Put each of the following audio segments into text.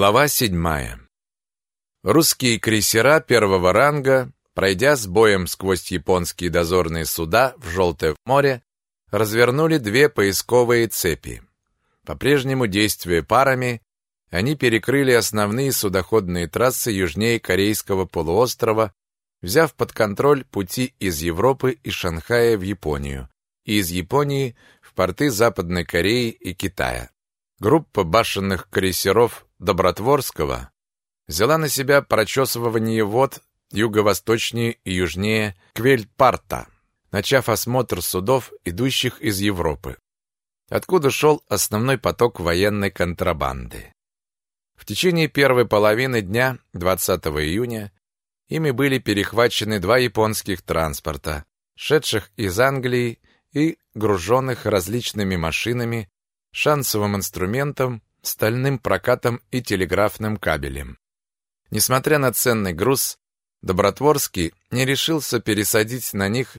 Глава седьмая. Русские крейсера первого ранга, пройдя с боем сквозь японские дозорные суда в Желтое море, развернули две поисковые цепи. По-прежнему действуя парами, они перекрыли основные судоходные трассы южнее Корейского полуострова, взяв под контроль пути из Европы и Шанхая в Японию, и из Японии в порты Западной Кореи и Китая. Группа башенных крейсеров Добротворского взяла на себя прочесывание вод юго-восточнее и южнее Квельпарта, начав осмотр судов, идущих из Европы, откуда шел основной поток военной контрабанды. В течение первой половины дня 20 июня ими были перехвачены два японских транспорта, шедших из Англии и груженных различными машинами, шансовым инструментом стальным прокатом и телеграфным кабелем. Несмотря на ценный груз, Добротворский не решился пересадить на них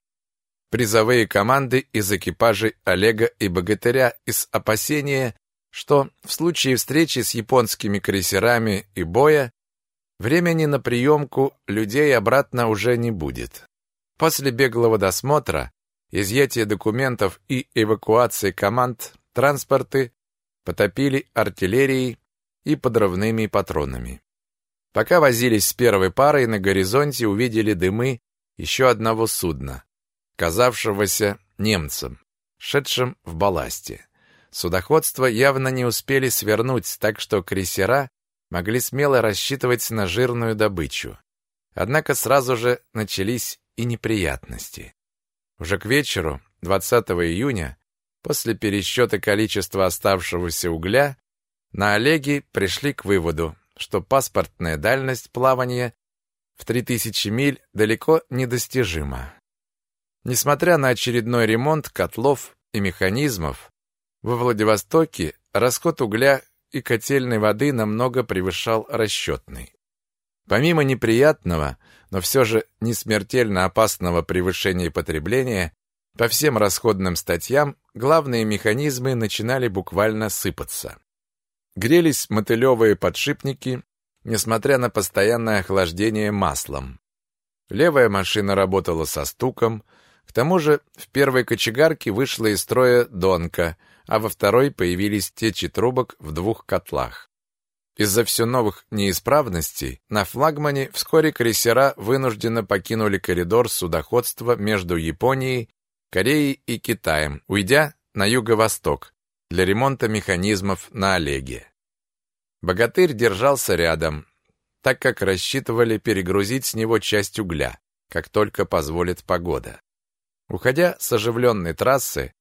призовые команды из экипажей Олега и Богатыря из опасения, что в случае встречи с японскими крейсерами и боя времени на приемку людей обратно уже не будет. После беглого досмотра, изъятия документов и эвакуации команд, транспорты потопили артиллерией и подрывными патронами. Пока возились с первой парой, на горизонте увидели дымы еще одного судна, казавшегося немцем, шедшим в балласте. Судоходство явно не успели свернуть, так что крейсера могли смело рассчитывать на жирную добычу. Однако сразу же начались и неприятности. Уже к вечеру 20 июня После пересчета количества оставшегося угля на Олеге пришли к выводу, что паспортная дальность плавания в 3000 миль далеко недостижима. Несмотря на очередной ремонт котлов и механизмов, во Владивостоке расход угля и котельной воды намного превышал расчетный. Помимо неприятного, но все же не смертельно опасного превышения потребления, по всем расходным статьям главные механизмы начинали буквально сыпаться. Грелись мотылевые подшипники, несмотря на постоянное охлаждение маслом. Левая машина работала со стуком, к тому же в первой кочегарке вышла из строя донка, а во второй появились течи трубок в двух котлах. Из-за все новых неисправностей на флагмане вскоре крейсера вынужденно покинули коридор судоходства между Японией Кореей и Китаем, уйдя на юго-восток для ремонта механизмов на Олеге. Богатырь держался рядом, так как рассчитывали перегрузить с него часть угля, как только позволит погода. Уходя с оживленной трассы,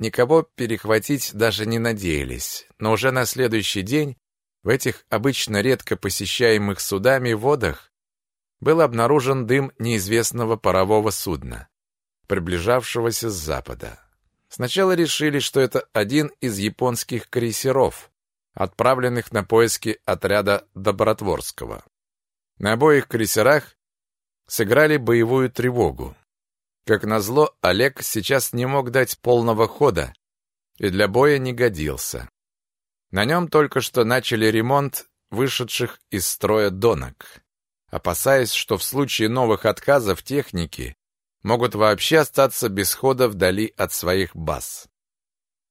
никого перехватить даже не надеялись, но уже на следующий день в этих обычно редко посещаемых судами водах был обнаружен дым неизвестного парового судна приближавшегося с запада. Сначала решили, что это один из японских крейсеров, отправленных на поиски отряда Добротворского. На обоих крейсерах сыграли боевую тревогу. Как назло, Олег сейчас не мог дать полного хода и для боя не годился. На нем только что начали ремонт вышедших из строя донок. Опасаясь, что в случае новых отказов техники могут вообще остаться без хода вдали от своих баз.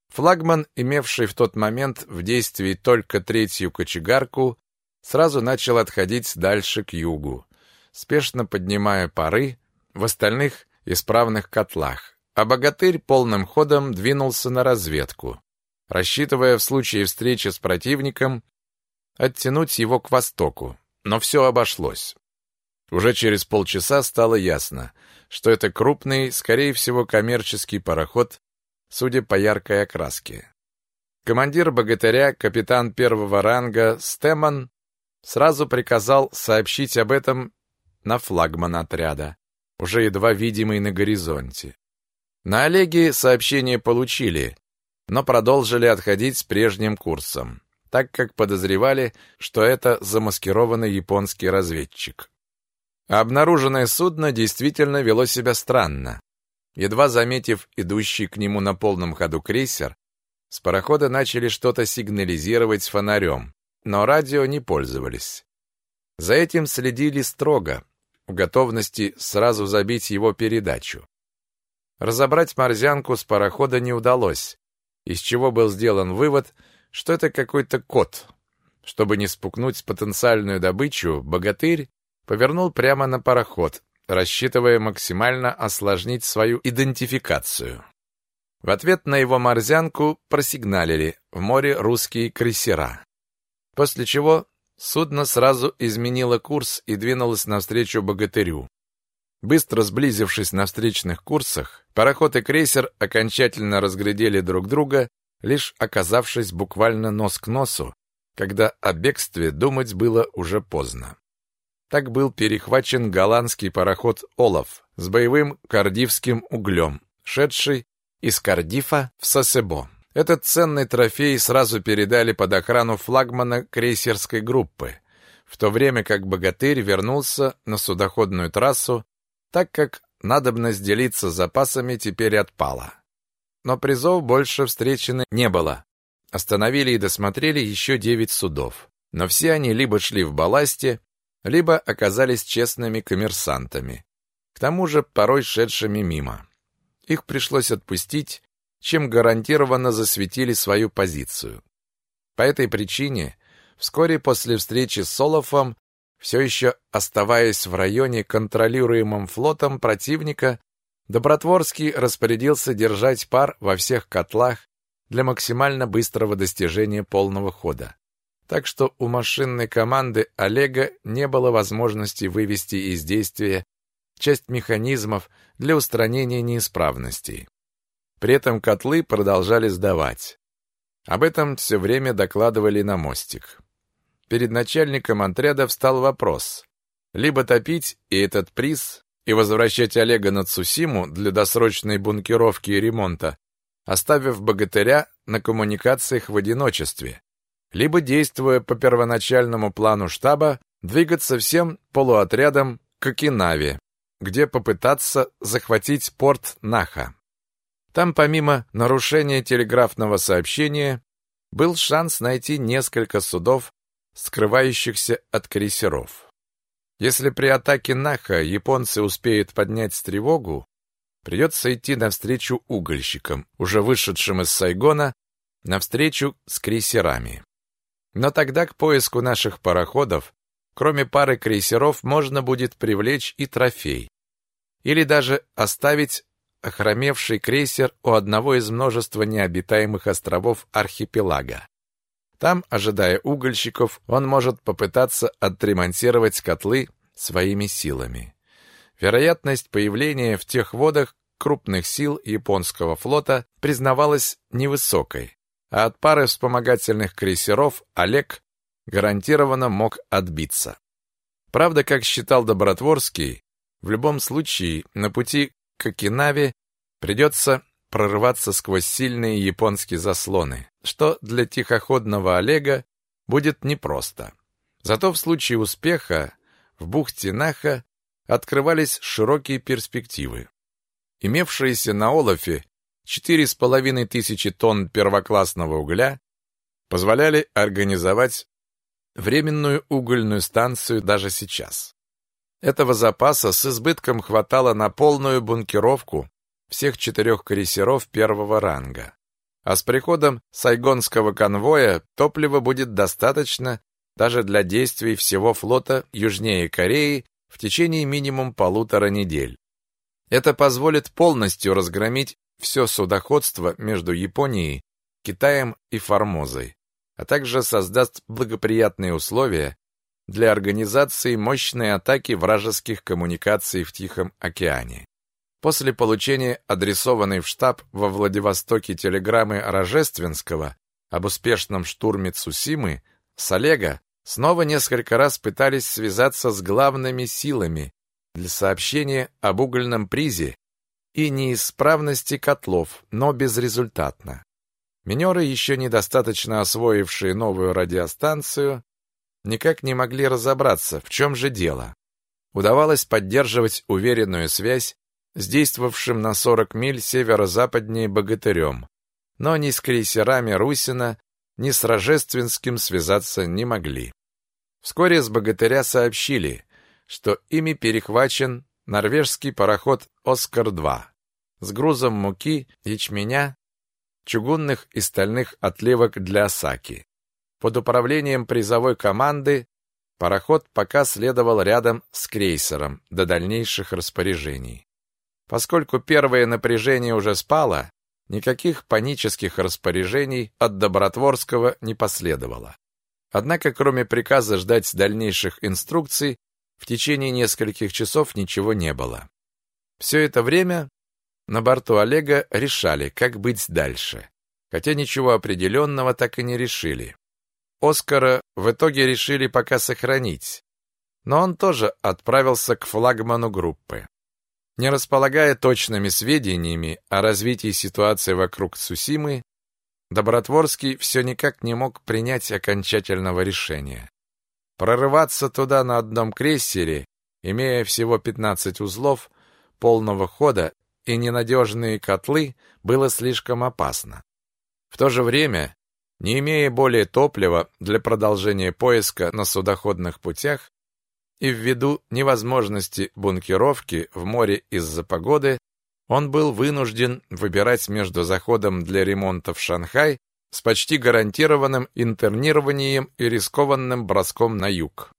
Флагман, имевший в тот момент в действии только третью кочегарку, сразу начал отходить дальше к югу, спешно поднимая пары в остальных исправных котлах, а богатырь полным ходом двинулся на разведку, рассчитывая в случае встречи с противником оттянуть его к востоку, но все обошлось. Уже через полчаса стало ясно, что это крупный, скорее всего, коммерческий пароход, судя по яркой окраске. Командир богатыря, капитан первого ранга Стеман, сразу приказал сообщить об этом на флагман отряда, уже едва видимый на горизонте. На Олеге сообщение получили, но продолжили отходить с прежним курсом, так как подозревали, что это замаскированный японский разведчик. Обнаруженное судно действительно вело себя странно. Едва заметив идущий к нему на полном ходу крейсер, с парохода начали что-то сигнализировать фонарем, но радио не пользовались. За этим следили строго, в готовности сразу забить его передачу. Разобрать морзянку с парохода не удалось, из чего был сделан вывод, что это какой-то кот. Чтобы не спугнуть потенциальную добычу, богатырь повернул прямо на пароход, рассчитывая максимально осложнить свою идентификацию. В ответ на его морзянку просигналили в море русские крейсера. После чего судно сразу изменило курс и двинулось навстречу богатырю. Быстро сблизившись на встречных курсах, пароход и крейсер окончательно разглядели друг друга, лишь оказавшись буквально нос к носу, когда о бегстве думать было уже поздно. Так был перехвачен голландский пароход «Олаф» с боевым кардивским углем, шедший из Кардифа в Сосебо. Этот ценный трофей сразу передали под охрану флагмана крейсерской группы, в то время как «Богатырь» вернулся на судоходную трассу, так как надобность делиться запасами теперь отпала. Но призов больше встречено не было. Остановили и досмотрели еще девять судов. Но все они либо шли в балласте, либо оказались честными коммерсантами, к тому же порой шедшими мимо. Их пришлось отпустить, чем гарантированно засветили свою позицию. По этой причине, вскоре после встречи с Солофом, все еще оставаясь в районе, контролируемом флотом противника, Добротворский распорядился держать пар во всех котлах для максимально быстрого достижения полного хода так что у машинной команды Олега не было возможности вывести из действия часть механизмов для устранения неисправностей. При этом котлы продолжали сдавать. Об этом все время докладывали на мостик. Перед начальником отряда встал вопрос. Либо топить и этот приз, и возвращать Олега на Цусиму для досрочной бункеровки и ремонта, оставив богатыря на коммуникациях в одиночестве, либо, действуя по первоначальному плану штаба, двигаться всем полуотрядом к Окинаве, где попытаться захватить порт Наха. Там, помимо нарушения телеграфного сообщения, был шанс найти несколько судов, скрывающихся от крейсеров. Если при атаке Наха японцы успеют поднять тревогу, придется идти навстречу угольщикам, уже вышедшим из Сайгона, навстречу с крейсерами. Но тогда к поиску наших пароходов, кроме пары крейсеров, можно будет привлечь и трофей. Или даже оставить охромевший крейсер у одного из множества необитаемых островов архипелага. Там, ожидая угольщиков, он может попытаться отремонтировать котлы своими силами. Вероятность появления в тех водах крупных сил японского флота признавалась невысокой а от пары вспомогательных крейсеров Олег гарантированно мог отбиться. Правда, как считал Добротворский, в любом случае на пути к Окинаве придется прорываться сквозь сильные японские заслоны, что для тихоходного Олега будет непросто. Зато в случае успеха в бухте Наха открывались широкие перспективы. Имевшиеся на Олафе Четыре с половиной тысячи тонн первоклассного угля позволяли организовать временную угольную станцию даже сейчас. Этого запаса с избытком хватало на полную бункеровку всех четырех крейсеров первого ранга. А с приходом сайгонского конвоя топлива будет достаточно даже для действий всего флота южнее Кореи в течение минимум полутора недель. Это позволит полностью разгромить все судоходство между Японией, Китаем и Формозой, а также создаст благоприятные условия для организации мощной атаки вражеских коммуникаций в Тихом океане. После получения адресованной в штаб во Владивостоке телеграммы Рожественского об успешном штурме Цусимы, с Олега снова несколько раз пытались связаться с главными силами для сообщения об угольном призе и неисправности котлов, но безрезультатно. Минеры, еще недостаточно освоившие новую радиостанцию, никак не могли разобраться, в чем же дело. Удавалось поддерживать уверенную связь с действовавшим на 40 миль северо-западнее богатырем, но ни с крейсерами Русина, ни с Рожественским связаться не могли. Вскоре с богатыря сообщили, что ими перехвачен норвежский пароход «Оскар-2» с грузом муки, ячменя, чугунных и стальных отливок для Осаки. Под управлением призовой команды пароход пока следовал рядом с крейсером до дальнейших распоряжений. Поскольку первое напряжение уже спало, никаких панических распоряжений от Добротворского не последовало. Однако, кроме приказа ждать дальнейших инструкций, в течение нескольких часов ничего не было. Все это время на борту Олега решали, как быть дальше, хотя ничего определенного так и не решили. Оскара в итоге решили пока сохранить, но он тоже отправился к флагману группы. Не располагая точными сведениями о развитии ситуации вокруг Цусимы, Добротворский все никак не мог принять окончательного решения. Прорываться туда на одном крейсере, имея всего 15 узлов полного хода и ненадежные котлы, было слишком опасно. В то же время, не имея более топлива для продолжения поиска на судоходных путях и ввиду невозможности бункеровки в море из-за погоды, он был вынужден выбирать между заходом для ремонта в Шанхай с почти гарантированным интернированием и рискованным броском на юг.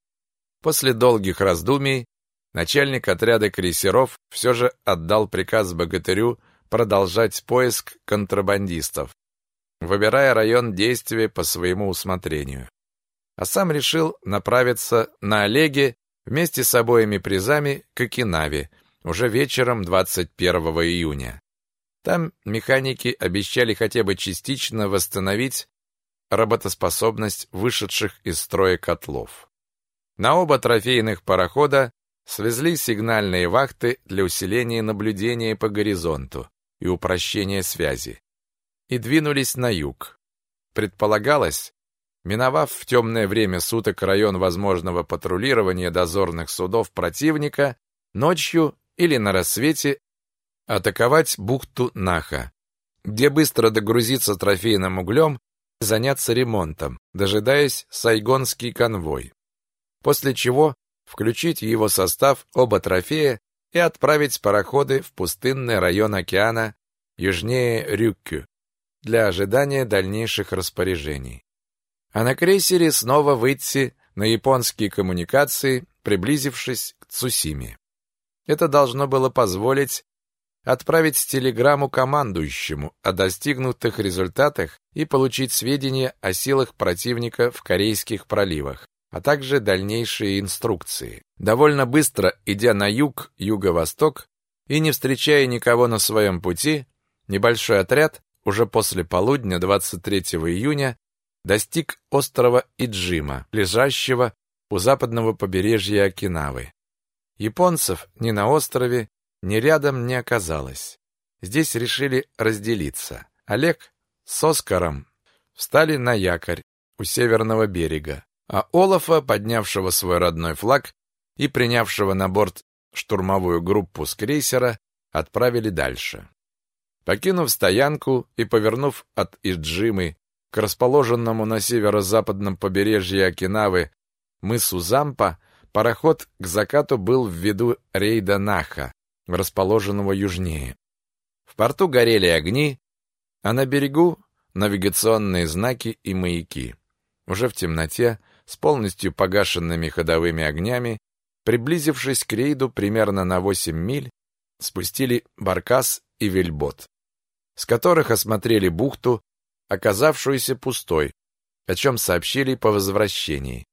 После долгих раздумий начальник отряда крейсеров все же отдал приказ богатырю продолжать поиск контрабандистов, выбирая район действия по своему усмотрению. А сам решил направиться на Олеге вместе с обоими призами к Окинаве уже вечером 21 июня. Там механики обещали хотя бы частично восстановить работоспособность вышедших из строя котлов. На оба трофейных парохода свезли сигнальные вахты для усиления наблюдения по горизонту и упрощения связи и двинулись на юг. Предполагалось, миновав в темное время суток район возможного патрулирования дозорных судов противника, ночью или на рассвете атаковать бухту Наха, где быстро догрузиться трофейным углем и заняться ремонтом, дожидаясь сайгонский конвой. После чего включить в его состав оба трофея и отправить пароходы в пустынный район океана южнее Рюккю для ожидания дальнейших распоряжений. А на крейсере снова выйти на японские коммуникации, приблизившись к Цусиме. Это должно было позволить отправить телеграмму командующему о достигнутых результатах и получить сведения о силах противника в Корейских проливах, а также дальнейшие инструкции. Довольно быстро, идя на юг, юго-восток и не встречая никого на своем пути, небольшой отряд уже после полудня 23 июня достиг острова Иджима, лежащего у западного побережья Окинавы. Японцев ни на острове, ни рядом не оказалось. Здесь решили разделиться. Олег с Оскаром встали на якорь у северного берега, а Олафа, поднявшего свой родной флаг и принявшего на борт штурмовую группу с крейсера, отправили дальше. Покинув стоянку и повернув от Иджимы к расположенному на северо-западном побережье Окинавы мысу Зампа, пароход к закату был в виду рейда Наха, расположенного южнее. В порту горели огни, а на берегу навигационные знаки и маяки. Уже в темноте, с полностью погашенными ходовыми огнями, приблизившись к рейду примерно на 8 миль, спустили баркас и вельбот, с которых осмотрели бухту, оказавшуюся пустой, о чем сообщили по возвращении.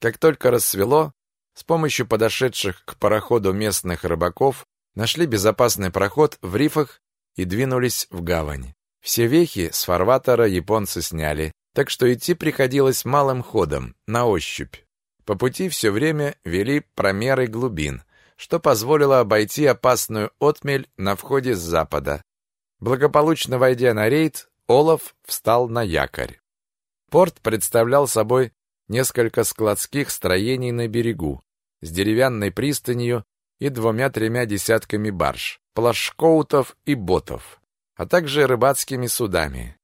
Как только рассвело, с помощью подошедших к пароходу местных рыбаков нашли безопасный проход в рифах и двинулись в гавань. Все вехи с фарватера японцы сняли, так что идти приходилось малым ходом, на ощупь. По пути все время вели промеры глубин, что позволило обойти опасную отмель на входе с запада. Благополучно войдя на рейд, Олаф встал на якорь. Порт представлял собой несколько складских строений на берегу, с деревянной пристанью и двумя-тремя десятками барж, плашкоутов и ботов, а также рыбацкими судами.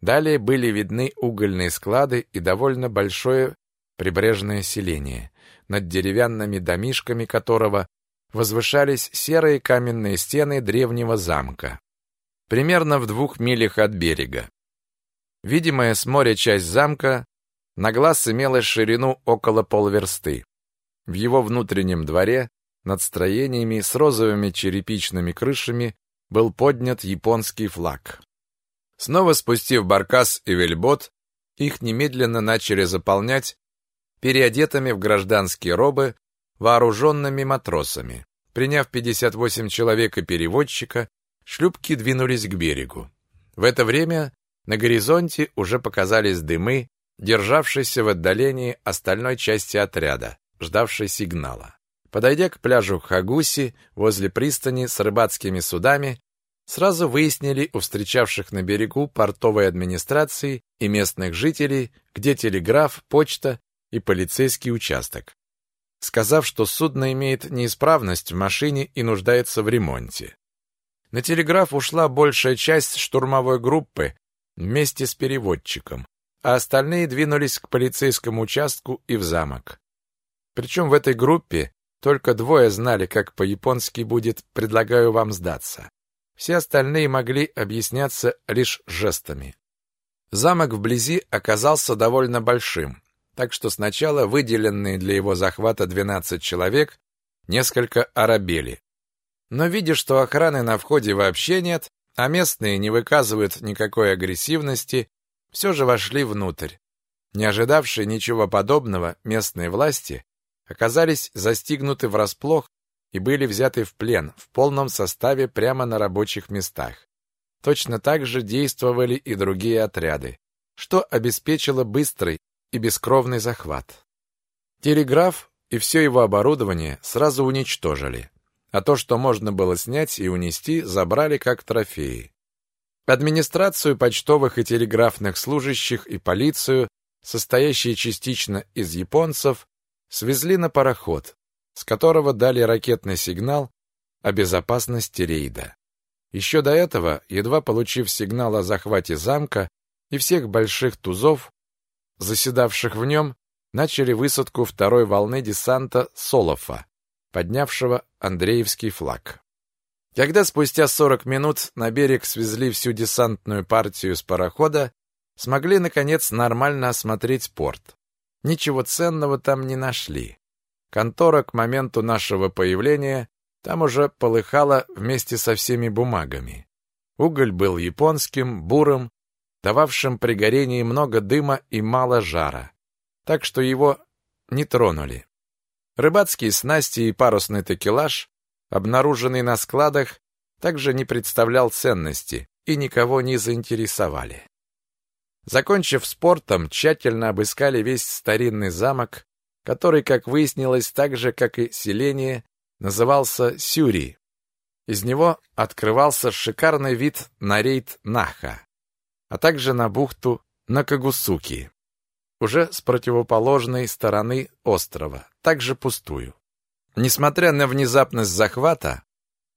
Далее были видны угольные склады и довольно большое прибрежное селение, над деревянными домишками которого возвышались серые каменные стены древнего замка. Примерно в двух милях от берега. Видимая с моря часть замка на глаз имела ширину около полверсты. В его внутреннем дворе над строениями с розовыми черепичными крышами был поднят японский флаг. Снова спустив баркас и вельбот, их немедленно начали заполнять переодетыми в гражданские робы вооруженными матросами. Приняв 58 человек и переводчика, шлюпки двинулись к берегу. В это время на горизонте уже показались дымы, державшиеся в отдалении остальной части отряда, ждавшей сигнала. Подойдя к пляжу Хагуси возле пристани с рыбацкими судами, сразу выяснили у встречавших на берегу портовой администрации и местных жителей, где телеграф, почта и полицейский участок, сказав, что судно имеет неисправность в машине и нуждается в ремонте. На телеграф ушла большая часть штурмовой группы вместе с переводчиком, а остальные двинулись к полицейскому участку и в замок. Причем в этой группе только двое знали, как по-японски будет «предлагаю вам сдаться». Все остальные могли объясняться лишь жестами. Замок вблизи оказался довольно большим, так что сначала выделенные для его захвата 12 человек несколько оробели. Но видя, что охраны на входе вообще нет, а местные не выказывают никакой агрессивности, все же вошли внутрь. Не ожидавшие ничего подобного, местные власти оказались застигнуты врасплох и были взяты в плен в полном составе прямо на рабочих местах. Точно так же действовали и другие отряды, что обеспечило быстрый и бескровный захват. Телеграф и все его оборудование сразу уничтожили, а то, что можно было снять и унести, забрали как трофеи. Администрацию почтовых и телеграфных служащих и полицию, состоящие частично из японцев, свезли на пароход, с которого дали ракетный сигнал о безопасности рейда. Еще до этого, едва получив сигнал о захвате замка и всех больших тузов, заседавших в нем, начали высадку второй волны десанта Солофа, поднявшего Андреевский флаг. Когда спустя 40 минут на берег свезли всю десантную партию с парохода, смогли, наконец, нормально осмотреть порт. Ничего ценного там не нашли. Контора к моменту нашего появления там уже полыхала вместе со всеми бумагами. Уголь был японским, бурым, дававшим при горении много дыма и мало жара, так что его не тронули. Рыбацкие снасти и парусный такелаж, обнаруженный на складах, также не представлял ценности и никого не заинтересовали. Закончив спортом, тщательно обыскали весь старинный замок, который, как выяснилось, так же, как и селение, назывался Сюри. Из него открывался шикарный вид на рейд Наха а также на бухту Накагусуки, уже с противоположной стороны острова, также пустую. Несмотря на внезапность захвата,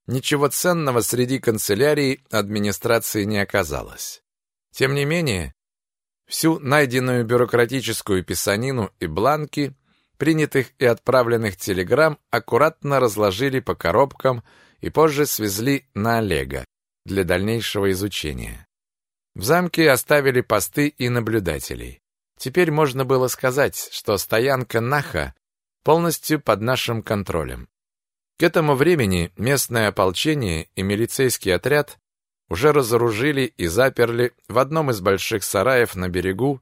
ничего ценного среди канцелярий администрации не оказалось. Тем не менее, всю найденную бюрократическую писанину и бланки, принятых и отправленных телеграмм, аккуратно разложили по коробкам и позже свезли на Олега для дальнейшего изучения. В замке оставили посты и наблюдателей. Теперь можно было сказать, что стоянка Наха полностью под нашим контролем. К этому времени местное ополчение и милицейский отряд уже разоружили и заперли в одном из больших сараев на берегу,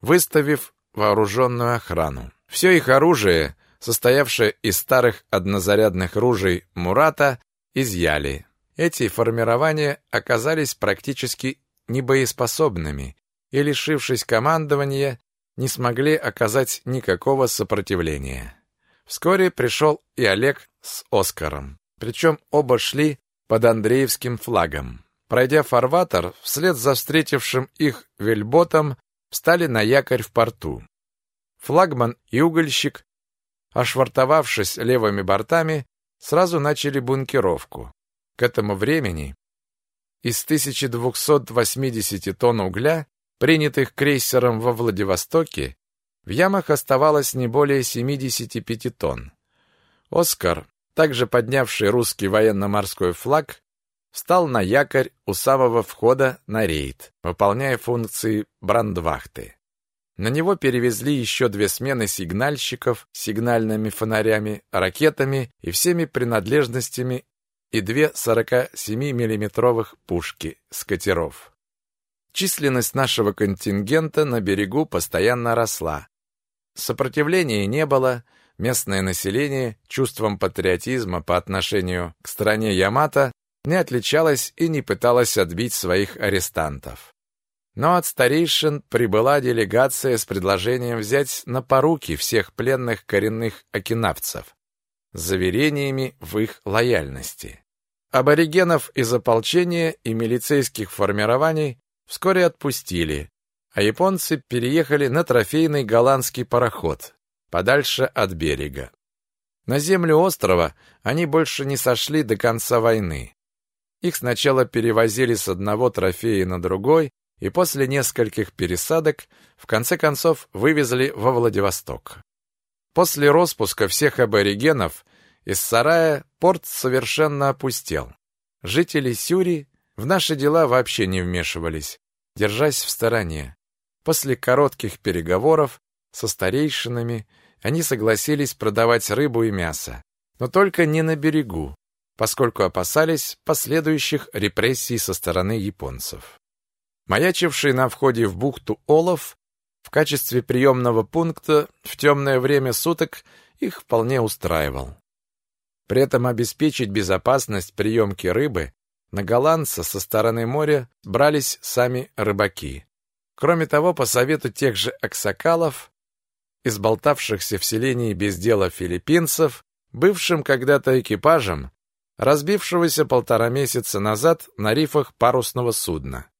выставив вооруженную охрану. Все их оружие, состоявшее из старых однозарядных ружей Мурата, изъяли. Эти формирования оказались практически небоеспособными и, лишившись командования, не смогли оказать никакого сопротивления. Вскоре пришел и Олег с Оскаром, причем оба шли под Андреевским флагом. Пройдя фарватер, вслед за встретившим их вельботом, встали на якорь в порту. Флагман и угольщик, ошвартовавшись левыми бортами, сразу начали бункеровку. К этому времени из 1280 тонн угля, принятых крейсером во Владивостоке, в ямах оставалось не более 75 тонн. Оскар, также поднявший русский военно-морской флаг, встал на якорь у самого входа на рейд, выполняя функции брандвахты. На него перевезли еще две смены сигнальщиков с сигнальными фонарями, ракетами и всеми принадлежностями и две 47-миллиметровых пушки с катеров. Численность нашего контингента на берегу постоянно росла. Сопротивления не было, местное население чувством патриотизма по отношению к стране Ямато не отличалось и не пыталось отбить своих арестантов. Но от старейшин прибыла делегация с предложением взять на поруки всех пленных коренных окинавцев с заверениями в их лояльности. Аборигенов из ополчения и милицейских формирований вскоре отпустили, а японцы переехали на трофейный голландский пароход, подальше от берега. На землю острова они больше не сошли до конца войны. Их сначала перевозили с одного трофея на другой, и после нескольких пересадок в конце концов вывезли во Владивосток. После распуска всех аборигенов из сарая порт совершенно опустел. Жители Сюри в наши дела вообще не вмешивались, держась в стороне. После коротких переговоров со старейшинами они согласились продавать рыбу и мясо, но только не на берегу, поскольку опасались последующих репрессий со стороны японцев. Маячивший на входе в бухту Олов в качестве приемного пункта в темное время суток их вполне устраивал. При этом обеспечить безопасность приемки рыбы на голландца со стороны моря брались сами рыбаки. Кроме того, по совету тех же аксакалов, изболтавшихся в селении без дела филиппинцев, бывшим когда-то экипажем, разбившегося полтора месяца назад на рифах парусного судна.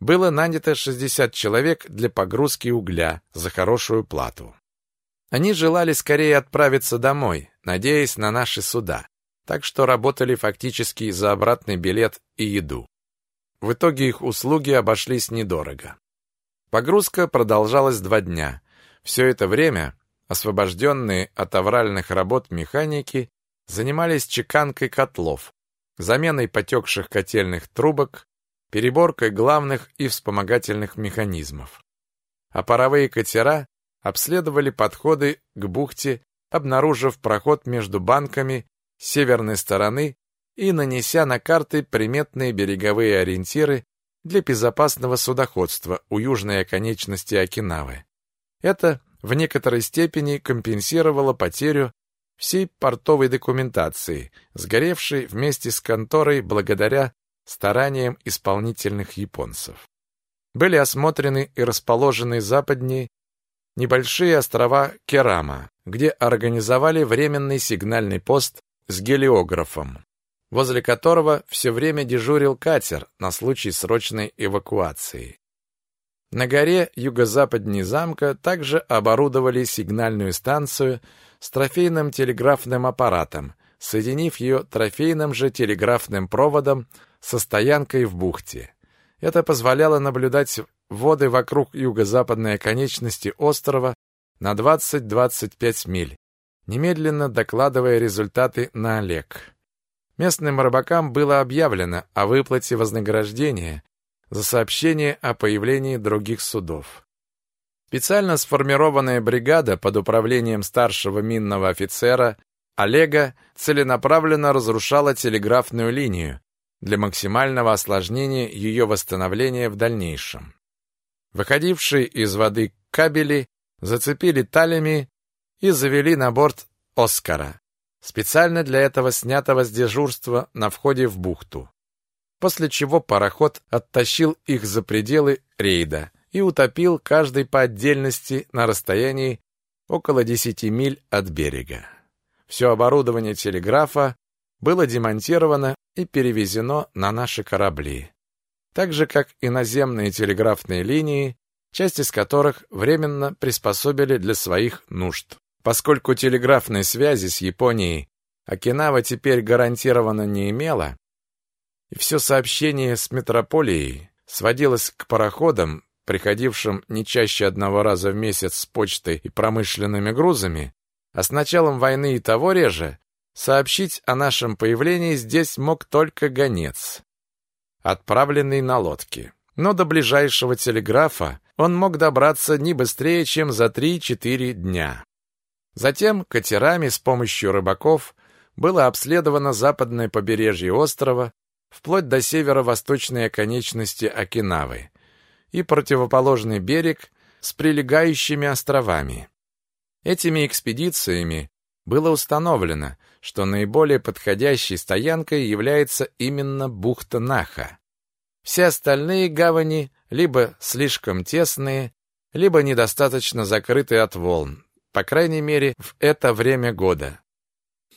Было нанято 60 человек для погрузки угля за хорошую плату. Они желали скорее отправиться домой, надеясь на наши суда, так что работали фактически за обратный билет и еду. В итоге их услуги обошлись недорого. Погрузка продолжалась два дня. Все это время освобожденные от авральных работ механики занимались чеканкой котлов, заменой потекших котельных трубок, переборкой главных и вспомогательных механизмов. А паровые катера обследовали подходы к бухте, обнаружив проход между банками северной стороны и нанеся на карты приметные береговые ориентиры для безопасного судоходства у южной оконечности Окинавы. Это в некоторой степени компенсировало потерю всей портовой документации, сгоревшей вместе с конторой благодаря стараниям исполнительных японцев. Были осмотрены и расположены западнее небольшие острова Керама, где организовали временный сигнальный пост с гелиографом возле которого все время дежурил катер на случай срочной эвакуации. На горе юго-западнее замка также оборудовали сигнальную станцию с трофейным телеграфным аппаратом, соединив ее трофейным же телеграфным проводом со стоянкой в бухте. Это позволяло наблюдать воды вокруг юго-западной оконечности острова на 20-25 миль, немедленно докладывая результаты на Олег. Местным рыбакам было объявлено о выплате вознаграждения за сообщение о появлении других судов. Специально сформированная бригада под управлением старшего минного офицера Олега целенаправленно разрушала телеграфную линию для максимального осложнения ее восстановления в дальнейшем. Выходившие из воды кабели зацепили талями и завели на борт «Оскара», специально для этого снятого с дежурства на входе в бухту. После чего пароход оттащил их за пределы рейда и утопил каждый по отдельности на расстоянии около 10 миль от берега. Все оборудование телеграфа было демонтировано и перевезено на наши корабли, так же как и наземные телеграфные линии, часть из которых временно приспособили для своих нужд. Поскольку телеграфной связи с Японией Окинава теперь гарантированно не имела, и все сообщение с метрополией сводилось к пароходам, приходившим не чаще одного раза в месяц с почтой и промышленными грузами, а с началом войны и того реже, сообщить о нашем появлении здесь мог только гонец, отправленный на лодке. Но до ближайшего телеграфа он мог добраться не быстрее, чем за 3-4 дня. Затем катерами с помощью рыбаков было обследовано западное побережье острова, вплоть до северо-восточной оконечности Окинавы и противоположный берег с прилегающими островами. Этими экспедициями было установлено, что наиболее подходящей стоянкой является именно бухта Наха. Все остальные гавани либо слишком тесные, либо недостаточно закрыты от волн, по крайней мере, в это время года.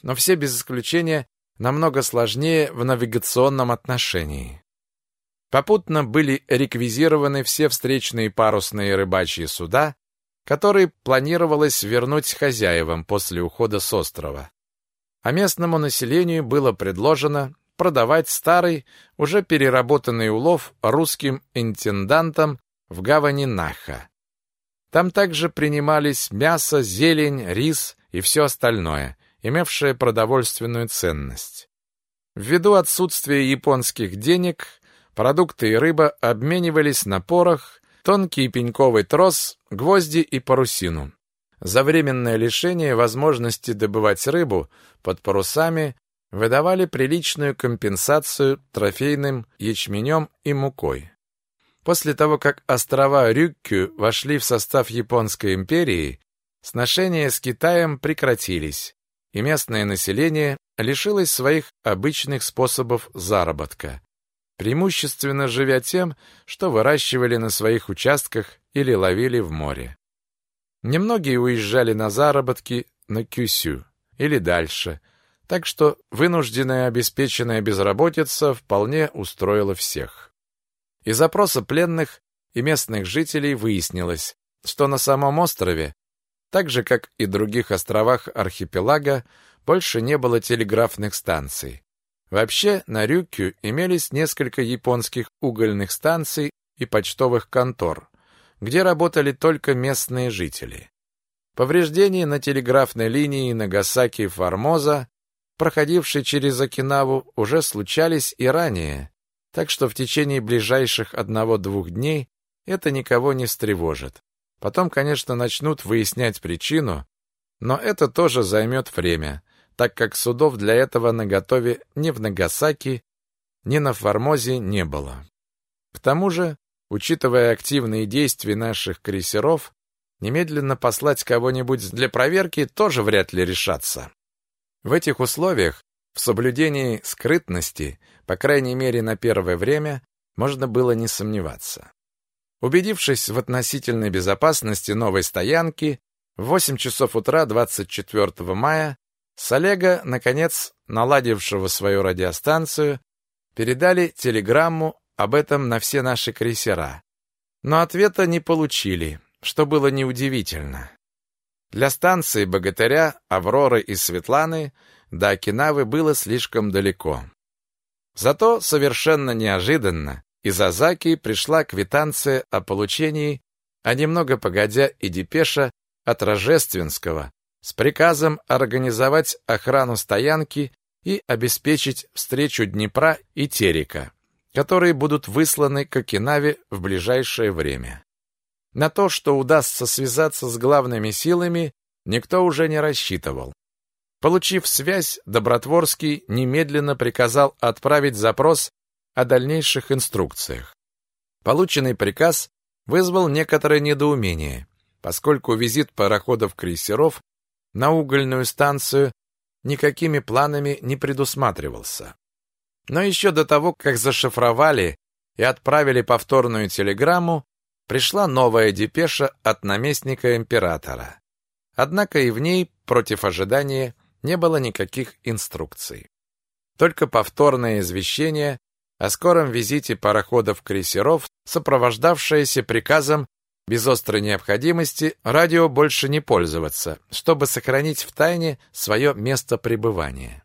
Но все без исключения намного сложнее в навигационном отношении. Попутно были реквизированы все встречные парусные рыбачьи суда, которые планировалось вернуть хозяевам после ухода с острова. А местному населению было предложено продавать старый, уже переработанный улов русским интендантам в гавани Наха. Там также принимались мясо, зелень, рис и все остальное, имевшее продовольственную ценность. Ввиду отсутствия японских денег, продукты и рыба обменивались на порох, тонкий пеньковый трос, гвозди и парусину. За временное лишение возможности добывать рыбу под парусами выдавали приличную компенсацию трофейным ячменем и мукой. После того, как острова Рюккю вошли в состав Японской империи, сношения с Китаем прекратились, и местное население лишилось своих обычных способов заработка, преимущественно живя тем, что выращивали на своих участках или ловили в море. Немногие уезжали на заработки на Кюсю или дальше, так что вынужденная обеспеченная безработица вполне устроила всех. Из опроса пленных и местных жителей выяснилось, что на самом острове так же, как и других островах архипелага, больше не было телеграфных станций. Вообще, на Рюкю имелись несколько японских угольных станций и почтовых контор, где работали только местные жители. Повреждения на телеграфной линии Нагасаки-Формоза, проходившей через Окинаву, уже случались и ранее, так что в течение ближайших одного-двух дней это никого не встревожит. Потом, конечно, начнут выяснять причину, но это тоже займет время, так как судов для этого наготове ни в Нагасаки, ни на Формозе не было. К тому же, учитывая активные действия наших крейсеров, немедленно послать кого-нибудь для проверки тоже вряд ли решаться. В этих условиях, в соблюдении скрытности, по крайней мере на первое время, можно было не сомневаться. Убедившись в относительной безопасности новой стоянки, в 8 часов утра 24 мая с Олега, наконец, наладившего свою радиостанцию, передали телеграмму об этом на все наши крейсера. Но ответа не получили, что было неудивительно. Для станции «Богатыря», «Авроры» и «Светланы» до Окинавы было слишком далеко. Зато совершенно неожиданно из Азаки пришла квитанция о получении, а немного погодя и депеша от Рожественского с приказом организовать охрану стоянки и обеспечить встречу Днепра и Терека, которые будут высланы к Окинаве в ближайшее время. На то, что удастся связаться с главными силами, никто уже не рассчитывал. Получив связь, Добротворский немедленно приказал отправить запрос о дальнейших инструкциях. Полученный приказ вызвал некоторое недоумение, поскольку визит пароходов-крейсеров на угольную станцию никакими планами не предусматривался. Но еще до того, как зашифровали и отправили повторную телеграмму, пришла новая депеша от наместника императора. Однако и в ней, против ожидания, не было никаких инструкций. Только повторное извещение о скором визите пароходов-крейсеров, сопровождавшееся приказом без острой необходимости радио больше не пользоваться, чтобы сохранить в тайне свое место пребывания.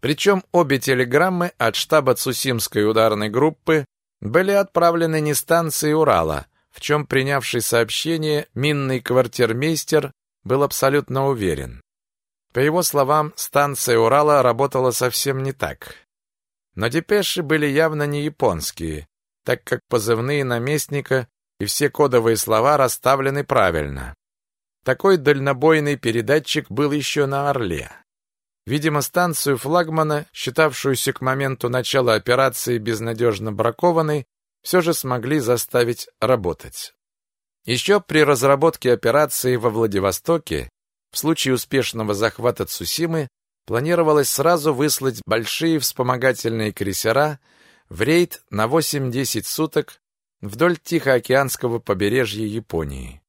Причем обе телеграммы от штаба Цусимской ударной группы были отправлены не станции Урала, в чем принявший сообщение минный квартирмейстер был абсолютно уверен. По его словам, станция Урала работала совсем не так. Но депеши были явно не японские, так как позывные наместника и все кодовые слова расставлены правильно. Такой дальнобойный передатчик был еще на Орле. Видимо, станцию флагмана, считавшуюся к моменту начала операции безнадежно бракованной, все же смогли заставить работать. Еще при разработке операции во Владивостоке, в случае успешного захвата Цусимы, планировалось сразу выслать большие вспомогательные крейсера в рейд на 8-10 суток вдоль Тихоокеанского побережья Японии.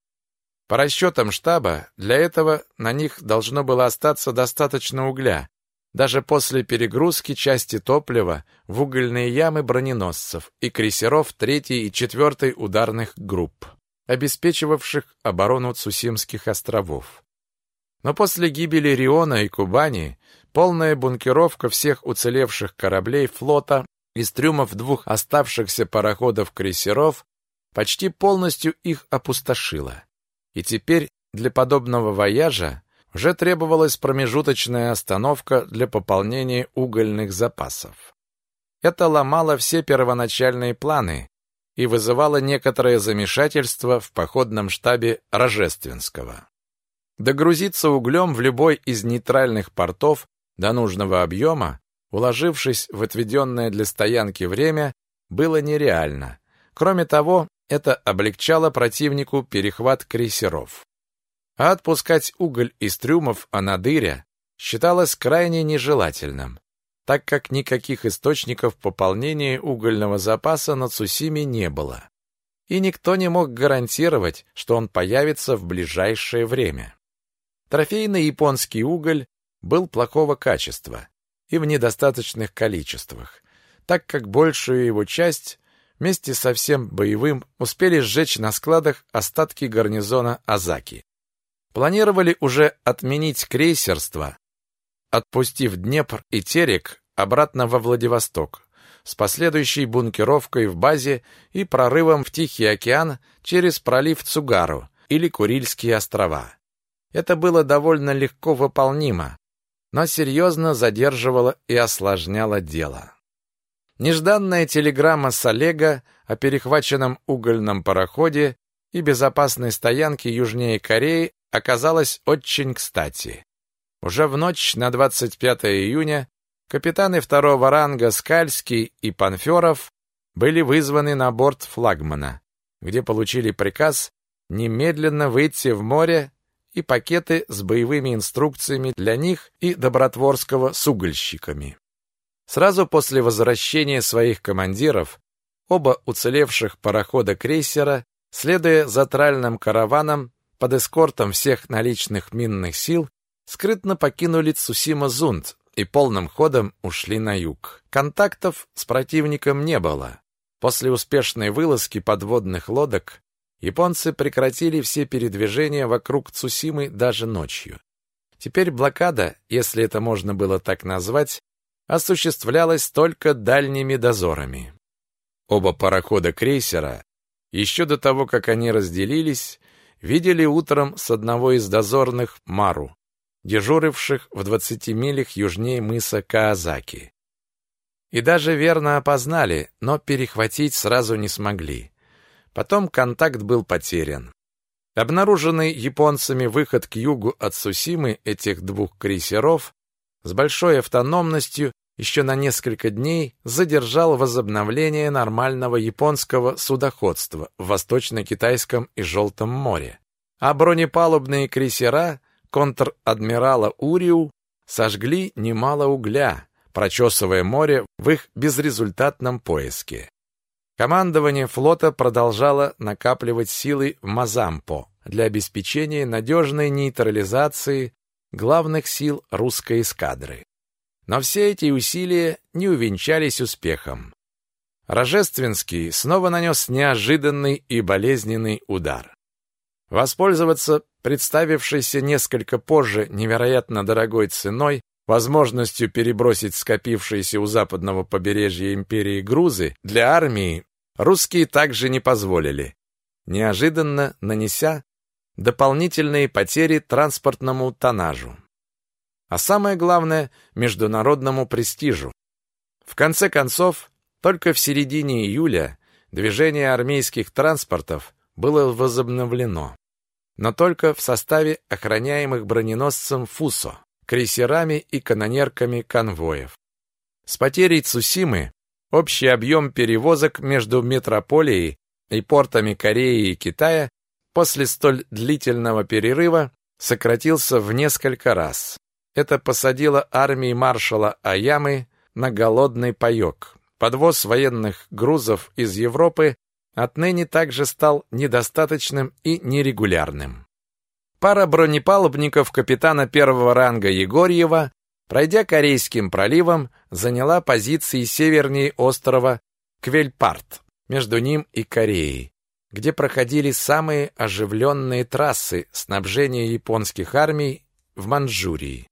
По расчетам штаба, для этого на них должно было остаться достаточно угля, даже после перегрузки части топлива в угольные ямы броненосцев и крейсеров 3 и 4 ударных групп, обеспечивавших оборону Цусимских островов. Но после гибели Риона и Кубани полная бункеровка всех уцелевших кораблей флота из трюмов двух оставшихся пароходов-крейсеров почти полностью их опустошила. И теперь для подобного вояжа уже требовалась промежуточная остановка для пополнения угольных запасов. Это ломало все первоначальные планы и вызывало некоторое замешательство в походном штабе Рожественского. Догрузиться углем в любой из нейтральных портов до нужного объема, уложившись в отведенное для стоянки время, было нереально. Кроме того, это облегчало противнику перехват крейсеров. А отпускать уголь из трюмов Анадыря считалось крайне нежелательным, так как никаких источников пополнения угольного запаса на Цусиме не было. И никто не мог гарантировать, что он появится в ближайшее время. Трофейный японский уголь был плохого качества и в недостаточных количествах, так как большую его часть вместе со всем боевым успели сжечь на складах остатки гарнизона Азаки. Планировали уже отменить крейсерство, отпустив Днепр и Терек обратно во Владивосток с последующей бункеровкой в базе и прорывом в Тихий океан через пролив Цугару или Курильские острова. Это было довольно легко выполнимо, но серьезно задерживало и осложняло дело. Нежданная телеграмма с Олега о перехваченном угольном пароходе и безопасной стоянке южнее Кореи оказалась очень кстати. Уже в ночь на 25 июня капитаны второго ранга Скальский и Панферов были вызваны на борт флагмана, где получили приказ немедленно выйти в море и пакеты с боевыми инструкциями для них и Добротворского с угольщиками. Сразу после возвращения своих командиров оба уцелевших парохода-крейсера, следуя за тральным караваном под эскортом всех наличных минных сил, скрытно покинули Цусима-Зунд и полным ходом ушли на юг. Контактов с противником не было. После успешной вылазки подводных лодок японцы прекратили все передвижения вокруг Цусимы даже ночью. Теперь блокада, если это можно было так назвать, осуществлялось только дальними дозорами. Оба парохода крейсера, еще до того, как они разделились, видели утром с одного из дозорных Мару, дежуривших в 20 милях южнее мыса Каазаки. И даже верно опознали, но перехватить сразу не смогли. Потом контакт был потерян. Обнаруженный японцами выход к югу от Сусимы этих двух крейсеров с большой автономностью еще на несколько дней задержал возобновление нормального японского судоходства в Восточно-Китайском и Желтом море. А бронепалубные крейсера контр-адмирала Уриу сожгли немало угля, прочесывая море в их безрезультатном поиске. Командование флота продолжало накапливать силы в Мазампо для обеспечения надежной нейтрализации главных сил русской эскадры. Но все эти усилия не увенчались успехом. Рожественский снова нанес неожиданный и болезненный удар. Воспользоваться представившейся несколько позже невероятно дорогой ценой возможностью перебросить скопившиеся у западного побережья империи грузы для армии русские также не позволили, неожиданно нанеся дополнительные потери транспортному тоннажу. А самое главное – международному престижу. В конце концов, только в середине июля движение армейских транспортов было возобновлено, но только в составе охраняемых броненосцем «Фусо», крейсерами и канонерками конвоев. С потерей Цусимы общий объем перевозок между метрополией и портами Кореи и Китая после столь длительного перерыва сократился в несколько раз. Это посадило армии маршала Аямы на голодный паёк. Подвоз военных грузов из Европы отныне также стал недостаточным и нерегулярным. Пара бронепалубников капитана первого ранга Егорьева, пройдя Корейским проливом, заняла позиции севернее острова Квельпарт, между ним и Кореей, где проходили самые оживленные трассы снабжения японских армий в Манчжурии.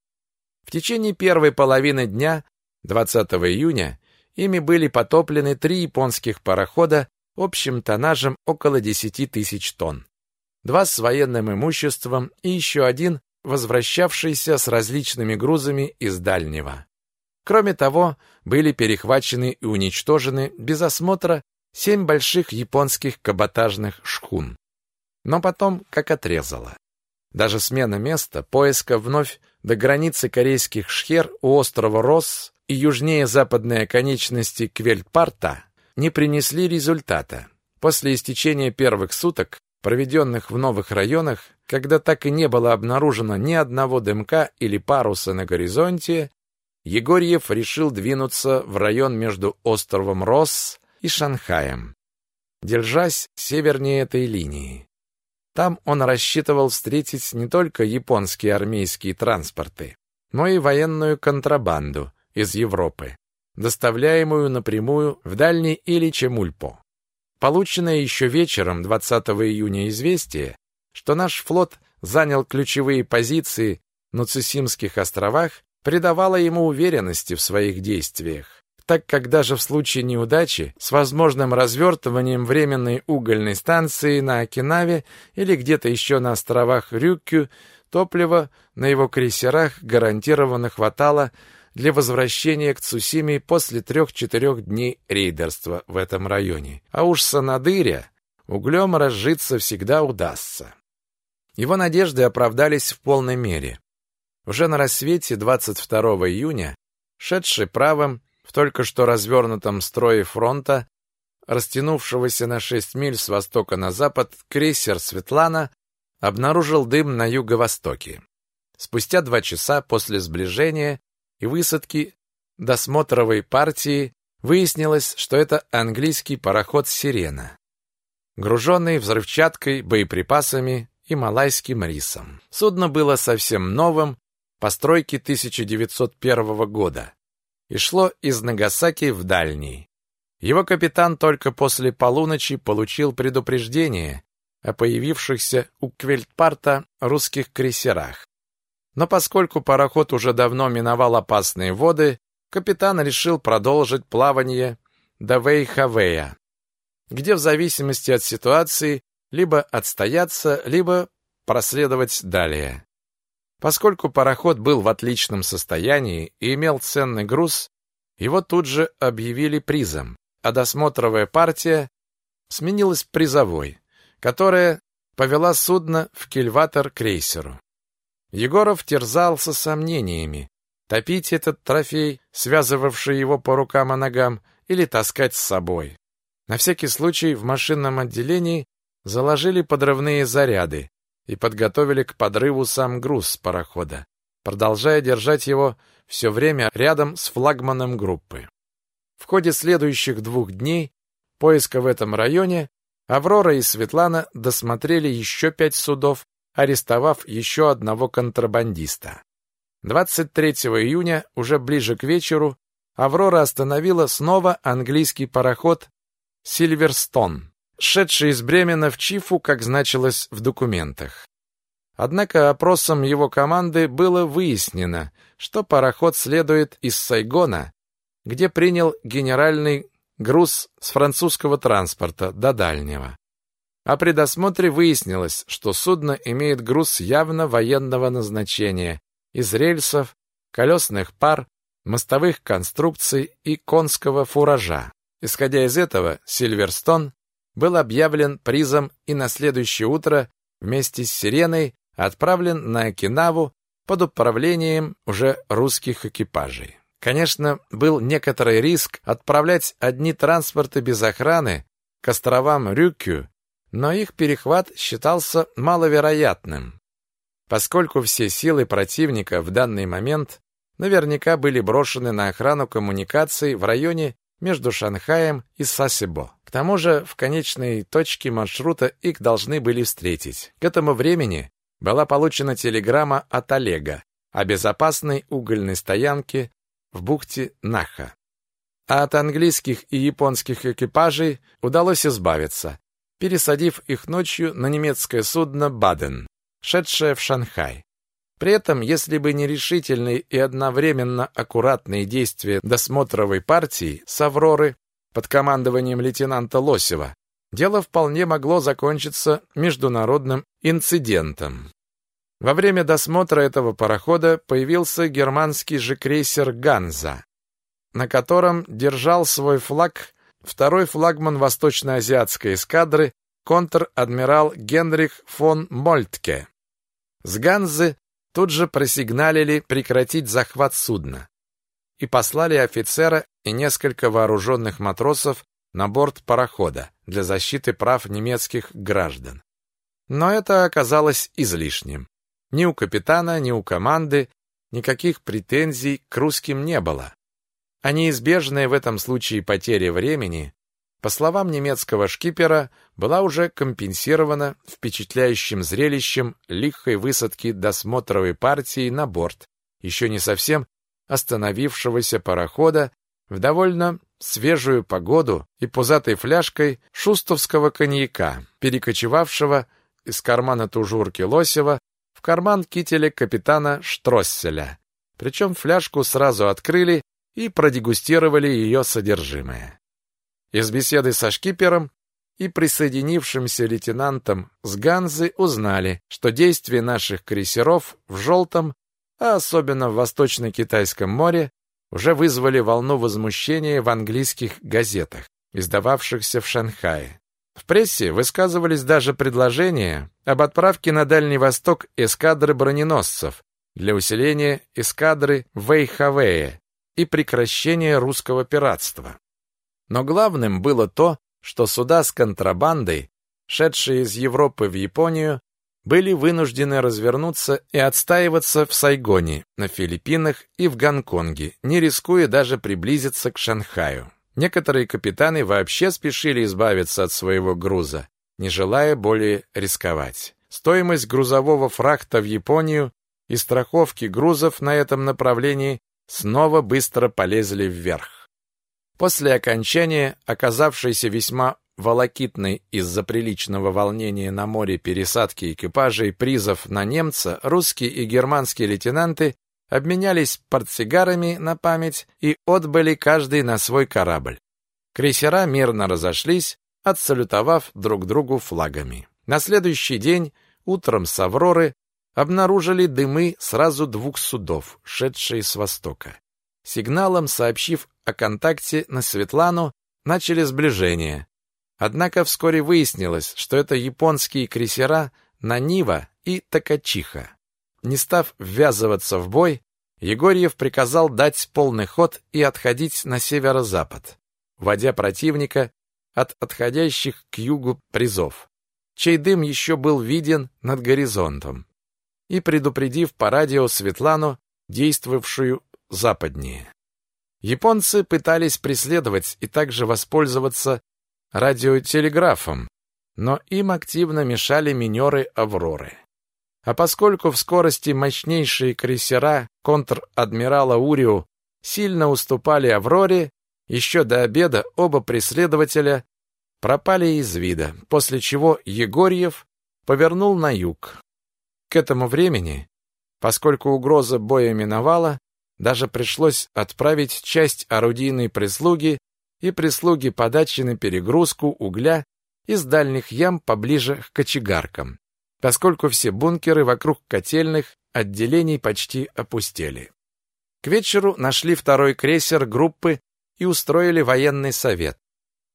В течение первой половины дня, 20 июня, ими были потоплены три японских парохода общим тоннажем около 10 тысяч тонн. Два с военным имуществом и еще один, возвращавшийся с различными грузами из дальнего. Кроме того, были перехвачены и уничтожены без осмотра семь больших японских каботажных шхун. Но потом как отрезало. Даже смена места поиска вновь до границы корейских шхер у острова Росс и южнее западной оконечности Квельпарта не принесли результата. После истечения первых суток, проведенных в новых районах, когда так и не было обнаружено ни одного дымка или паруса на горизонте, Егорьев решил двинуться в район между островом Росс и Шанхаем, держась севернее этой линии. Там он рассчитывал встретить не только японские армейские транспорты, но и военную контрабанду из Европы, доставляемую напрямую в Дальний или Чемульпо. Полученное еще вечером 20 июня известие, что наш флот занял ключевые позиции на Цусимских островах, придавало ему уверенности в своих действиях. Так как даже в случае неудачи с возможным развертыванием временной угольной станции на Окинаве или где-то еще на островах Рюкю топлива на его крейсерах гарантированно хватало для возвращения к Цусиме после трех-четырех дней рейдерства в этом районе. А уж Санадыря углем разжиться всегда удастся. Его надежды оправдались в полной мере. Уже на рассвете 22 июня, шедший правым, в только что развернутом строе фронта, растянувшегося на 6 миль с востока на запад, крейсер «Светлана» обнаружил дым на юго-востоке. Спустя два часа после сближения и высадки досмотровой партии выяснилось, что это английский пароход «Сирена», груженный взрывчаткой, боеприпасами и малайским рисом. Судно было совсем новым, постройки 1901 года, и шло из Нагасаки в Дальний. Его капитан только после полуночи получил предупреждение о появившихся у Квельтпарта русских крейсерах. Но поскольку пароход уже давно миновал опасные воды, капитан решил продолжить плавание до Вейхавея, где в зависимости от ситуации либо отстояться, либо проследовать далее. Поскольку пароход был в отличном состоянии и имел ценный груз, его тут же объявили призом, а досмотровая партия сменилась призовой, которая повела судно в кильватер крейсеру. Егоров терзался сомнениями, топить этот трофей, связывавший его по рукам и ногам, или таскать с собой. На всякий случай в машинном отделении заложили подрывные заряды, и подготовили к подрыву сам груз с парохода, продолжая держать его все время рядом с флагманом группы. В ходе следующих двух дней поиска в этом районе Аврора и Светлана досмотрели еще пять судов, арестовав еще одного контрабандиста. 23 июня, уже ближе к вечеру, Аврора остановила снова английский пароход «Сильверстон», шедший из Бремена в Чифу, как значилось в документах. Однако опросом его команды было выяснено, что пароход следует из Сайгона, где принял генеральный груз с французского транспорта до дальнего. А при досмотре выяснилось, что судно имеет груз явно военного назначения из рельсов, колесных пар, мостовых конструкций и конского фуража. Исходя из этого, Сильверстон был объявлен призом и на следующее утро вместе с Сиреной отправлен на Окинаву под управлением уже русских экипажей. Конечно, был некоторый риск отправлять одни транспорты без охраны к островам Рюкю, но их перехват считался маловероятным, поскольку все силы противника в данный момент наверняка были брошены на охрану коммуникаций в районе между Шанхаем и Сасебо. К тому же в конечной точке маршрута их должны были встретить. К этому времени была получена телеграмма от Олега о безопасной угольной стоянке в бухте Наха. А от английских и японских экипажей удалось избавиться, пересадив их ночью на немецкое судно «Баден», шедшее в Шанхай. При этом, если бы не решительные и одновременно аккуратные действия досмотровой партии с «Авроры» под командованием лейтенанта Лосева, дело вполне могло закончиться международным инцидентом. Во время досмотра этого парохода появился германский же крейсер «Ганза», на котором держал свой флаг второй флагман восточно-азиатской эскадры контр-адмирал Генрих фон Мольтке. С Ганзы тут же просигналили прекратить захват судна и послали офицера и несколько вооруженных матросов на борт парохода для защиты прав немецких граждан. Но это оказалось излишним. Ни у капитана, ни у команды никаких претензий к русским не было. А неизбежная в этом случае потеря времени, по словам немецкого шкипера, была уже компенсирована впечатляющим зрелищем лихой высадки досмотровой партии на борт, еще не совсем остановившегося парохода в довольно свежую погоду и пузатой фляжкой шустовского коньяка, перекочевавшего из кармана тужурки Лосева в карман кителя капитана Штросселя. Причем фляжку сразу открыли и продегустировали ее содержимое. Из беседы со шкипером и присоединившимся лейтенантом с Ганзы узнали, что действия наших крейсеров в Желтом, а особенно в Восточно-Китайском море, уже вызвали волну возмущения в английских газетах, издававшихся в Шанхае. В прессе высказывались даже предложения об отправке на Дальний Восток эскадры броненосцев для усиления эскадры Вэйхавэя и прекращения русского пиратства. Но главным было то, что суда с контрабандой, шедшие из Европы в Японию, были вынуждены развернуться и отстаиваться в Сайгоне, на Филиппинах и в Гонконге, не рискуя даже приблизиться к Шанхаю. Некоторые капитаны вообще спешили избавиться от своего груза, не желая более рисковать. Стоимость грузового фрахта в Японию и страховки грузов на этом направлении снова быстро полезли вверх. После окончания оказавшейся весьма волокитной из-за приличного волнения на море пересадки экипажей призов на немца, русские и германские лейтенанты обменялись портсигарами на память и отбыли каждый на свой корабль. Крейсера мирно разошлись, отсалютовав друг другу флагами. На следующий день утром с Авроры обнаружили дымы сразу двух судов, шедшие с востока. Сигналом сообщив о контакте на Светлану, начали сближение. Однако вскоре выяснилось, что это японские крейсера Нанива и Такачиха. Не став ввязываться в бой, Егорьев приказал дать полный ход и отходить на северо-запад, вводя противника от отходящих к югу призов, чей дым еще был виден над горизонтом, и предупредив по радио Светлану, действовавшую западнее. Японцы пытались преследовать и также воспользоваться радиотелеграфом, но им активно мешали минеры «Авроры». А поскольку в скорости мощнейшие крейсера контр-адмирала Урио сильно уступали «Авроре», еще до обеда оба преследователя пропали из вида, после чего Егорьев повернул на юг. К этому времени, поскольку угроза боя миновала, даже пришлось отправить часть орудийной прислуги и прислуги подачи на перегрузку угля из дальних ям поближе к кочегаркам, поскольку все бункеры вокруг котельных отделений почти опустели. К вечеру нашли второй крейсер группы и устроили военный совет.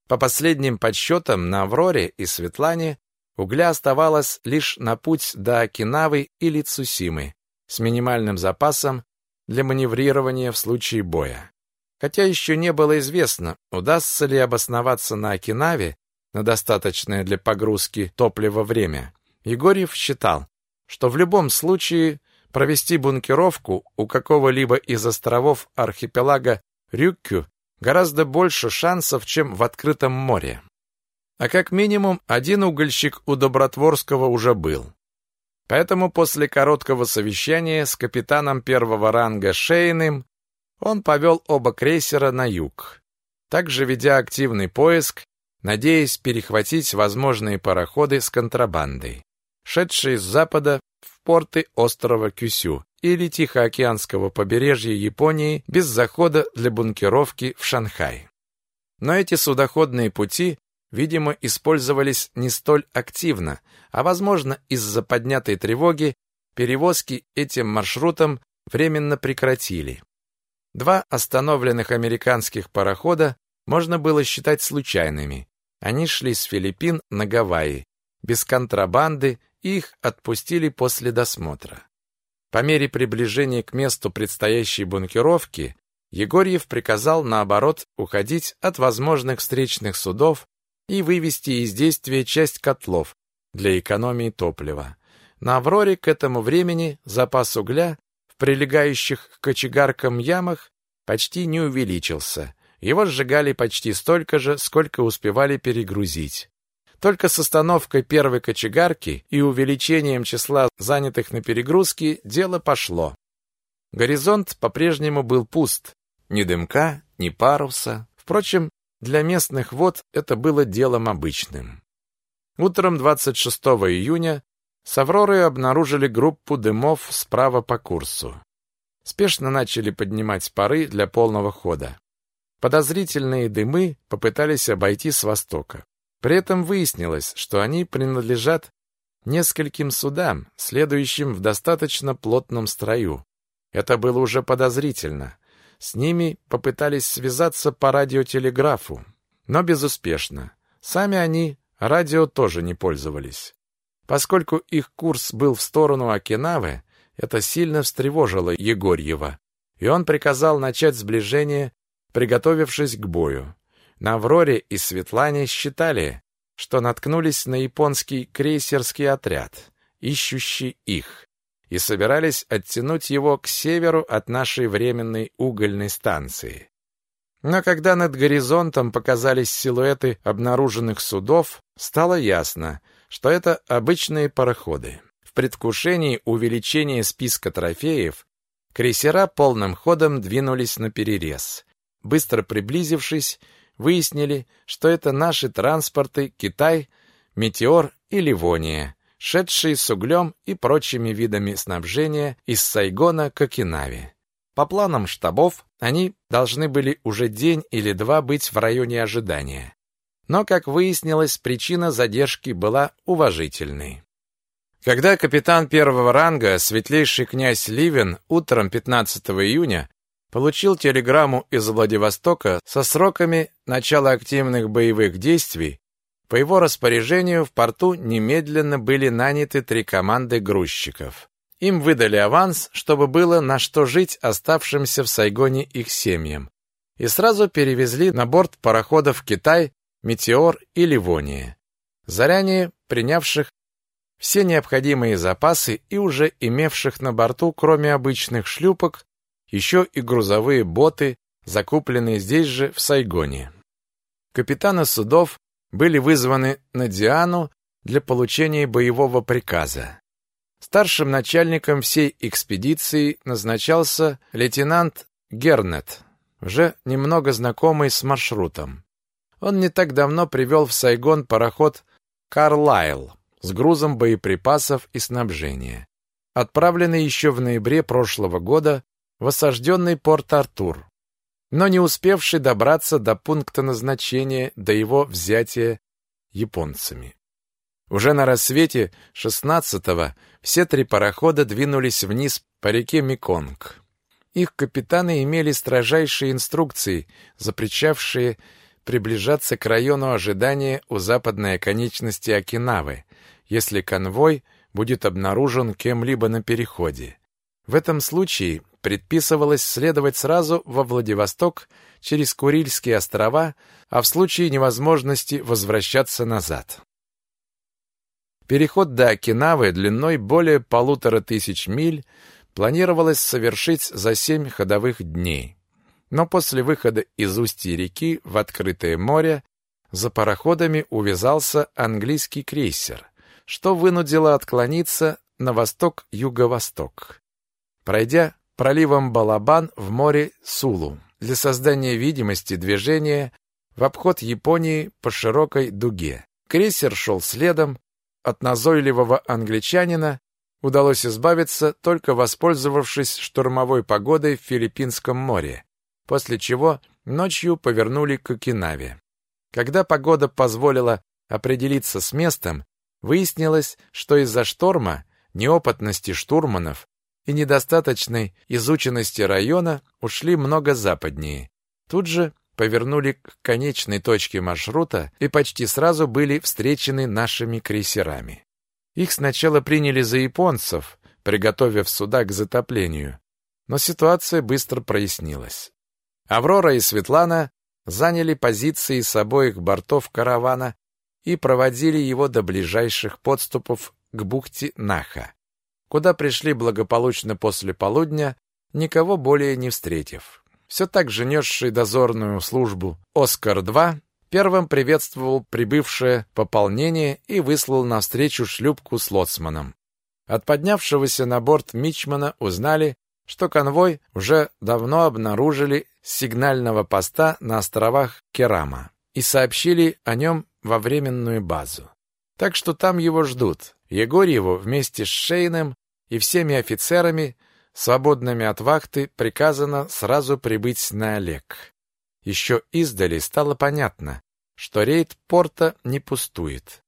По последним подсчетам на Авроре и Светлане угля оставалось лишь на путь до Окинавы или Цусимы с минимальным запасом для маневрирования в случае боя. Хотя еще не было известно, удастся ли обосноваться на Окинаве на достаточное для погрузки топлива время. Егорьев считал, что в любом случае провести бункеровку у какого-либо из островов архипелага Рюккю гораздо больше шансов, чем в открытом море. А как минимум один угольщик у Добротворского уже был. Поэтому после короткого совещания с капитаном первого ранга Шейным он повел оба крейсера на юг, также ведя активный поиск, надеясь перехватить возможные пароходы с контрабандой, шедшие с запада в порты острова Кюсю или Тихоокеанского побережья Японии без захода для бункеровки в Шанхай. Но эти судоходные пути, видимо, использовались не столь активно, а, возможно, из-за поднятой тревоги перевозки этим маршрутом временно прекратили. Два остановленных американских парохода можно было считать случайными. Они шли с Филиппин на Гавайи, без контрабанды, их отпустили после досмотра. По мере приближения к месту предстоящей бункеровки Егорьев приказал, наоборот, уходить от возможных встречных судов и вывести из действия часть котлов для экономии топлива. На «Авроре» к этому времени запас угля прилегающих к кочегаркам ямах почти не увеличился. Его сжигали почти столько же, сколько успевали перегрузить. Только с остановкой первой кочегарки и увеличением числа занятых на перегрузке дело пошло. Горизонт по-прежнему был пуст. Ни дымка, ни паруса. Впрочем, для местных вод это было делом обычным. Утром 26 июня с Авророй обнаружили группу дымов справа по курсу. Спешно начали поднимать пары для полного хода. Подозрительные дымы попытались обойти с востока. При этом выяснилось, что они принадлежат нескольким судам, следующим в достаточно плотном строю. Это было уже подозрительно. С ними попытались связаться по радиотелеграфу, но безуспешно. Сами они радио тоже не пользовались. Поскольку их курс был в сторону Окинавы, это сильно встревожило Егорьева, и он приказал начать сближение, приготовившись к бою. На Авроре и Светлане считали, что наткнулись на японский крейсерский отряд, ищущий их, и собирались оттянуть его к северу от нашей временной угольной станции. Но когда над горизонтом показались силуэты обнаруженных судов, стало ясно — что это обычные пароходы. В предвкушении увеличения списка трофеев крейсера полным ходом двинулись на перерез. Быстро приблизившись, выяснили, что это наши транспорты Китай, Метеор и Ливония, шедшие с углем и прочими видами снабжения из Сайгона к Окинаве. По планам штабов, они должны были уже день или два быть в районе ожидания. Но, как выяснилось, причина задержки была уважительной. Когда капитан первого ранга, светлейший князь Ливен, утром 15 июня получил телеграмму из Владивостока со сроками начала активных боевых действий, по его распоряжению в порту немедленно были наняты три команды грузчиков. Им выдали аванс, чтобы было на что жить оставшимся в Сайгоне их семьям, и сразу перевезли на борт парохода в Китай Метеор и Ливония, заранее принявших все необходимые запасы и уже имевших на борту, кроме обычных шлюпок, еще и грузовые боты, закупленные здесь же, в Сайгоне. Капитаны судов были вызваны на Диану для получения боевого приказа. Старшим начальником всей экспедиции назначался лейтенант Гернет, уже немного знакомый с маршрутом. Он не так давно привел в Сайгон пароход «Карлайл» с грузом боеприпасов и снабжения. отправленный еще в ноябре прошлого года в осажденный Порт-Артур, но не успевший добраться до пункта назначения до его взятия японцами. Уже на рассвете 16-го все три парохода двинулись вниз по реке Меконг. Их капитаны имели строжайшие инструкции, запрещавшие приближаться к району ожидания у западной оконечности Окинавы, если конвой будет обнаружен кем-либо на переходе. В этом случае предписывалось следовать сразу во Владивосток через Курильские острова, а в случае невозможности возвращаться назад. Переход до Окинавы длиной более полутора тысяч миль планировалось совершить за семь ходовых дней. Но после выхода из устья реки в открытое море за пароходами увязался английский крейсер, что вынудило отклониться на восток-юго-восток. Пройдя проливом Балабан в море Сулу для создания видимости движения в обход Японии по широкой дуге. Крейсер шел следом, от назойливого англичанина удалось избавиться, только воспользовавшись штормовой погодой в Филиппинском море, после чего ночью повернули к Окинаве. Когда погода позволила определиться с местом, выяснилось, что из-за шторма, неопытности штурманов и недостаточной изученности района ушли много западнее. Тут же повернули к конечной точке маршрута и почти сразу были встречены нашими крейсерами. Их сначала приняли за японцев, приготовив суда к затоплению, но ситуация быстро прояснилась. Аврора и Светлана заняли позиции с обоих бортов каравана и проводили его до ближайших подступов к бухте Наха, куда пришли благополучно после полудня, никого более не встретив. Все так же несший дозорную службу «Оскар-2» первым приветствовал прибывшее пополнение и выслал навстречу шлюпку с лоцманом. От поднявшегося на борт Мичмана узнали, что конвой уже давно обнаружили с сигнального поста на островах Керама и сообщили о нем во временную базу. Так что там его ждут. Егорьеву вместе с Шейным и всеми офицерами, свободными от вахты, приказано сразу прибыть на Олег. Еще издали стало понятно, что рейд порта не пустует.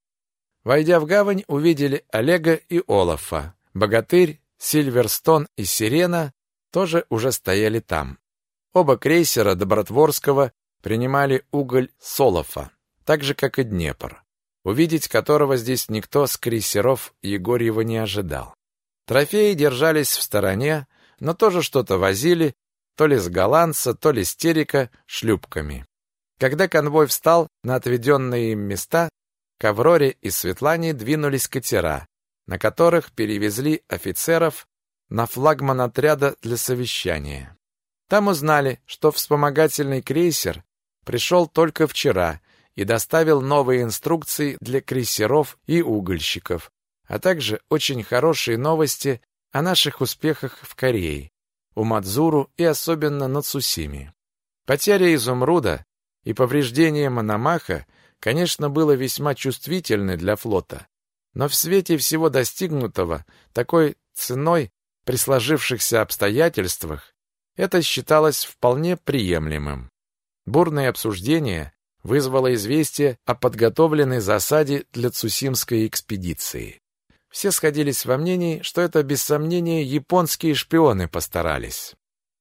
Войдя в гавань, увидели Олега и Олафа. Богатырь, Сильверстон и Сирена тоже уже стояли там. Оба крейсера Добротворского принимали уголь с Олафа, так же, как и Днепр, увидеть которого здесь никто с крейсеров Егорьева не ожидал. Трофеи держались в стороне, но тоже что-то возили, то ли с голландца, то ли с терека, шлюпками. Когда конвой встал на отведенные им места, к Авроре и Светлане двинулись катера, на которых перевезли офицеров на флагман отряда для совещания. Там узнали, что вспомогательный крейсер пришел только вчера и доставил новые инструкции для крейсеров и угольщиков, а также очень хорошие новости о наших успехах в Корее у Мадзуру и особенно на Цусиме. Потеря изумруда и повреждение Мономаха, конечно, было весьма чувствительны для флота, но в свете всего достигнутого такой ценой при сложившихся обстоятельствах это считалось вполне приемлемым. Бурное обсуждение вызвало известие о подготовленной засаде для Цусимской экспедиции. Все сходились во мнении, что это, без сомнения, японские шпионы постарались.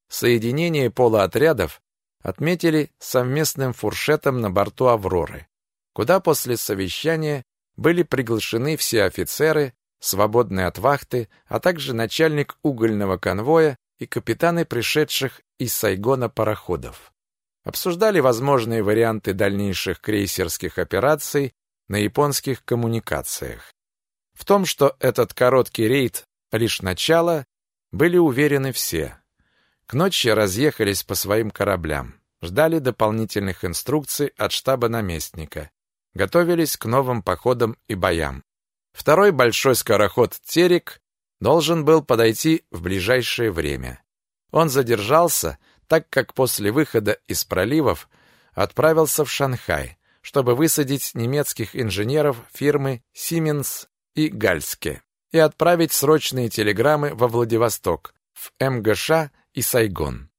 Соединение полуотрядов отметили совместным фуршетом на борту «Авроры», куда после совещания были приглашены все офицеры, свободные от вахты, а также начальник угольного конвоя и капитаны пришедших из Сайгона пароходов. Обсуждали возможные варианты дальнейших крейсерских операций на японских коммуникациях. В том, что этот короткий рейд — лишь начало, были уверены все. К ночи разъехались по своим кораблям, ждали дополнительных инструкций от штаба наместника, готовились к новым походам и боям. Второй большой скороход «Терек» должен был подойти в ближайшее время. Он задержался, так как после выхода из проливов отправился в Шанхай, чтобы высадить немецких инженеров фирмы Siemens и Гальске. и отправить срочные телеграммы во Владивосток, в МГШ и Сайгон.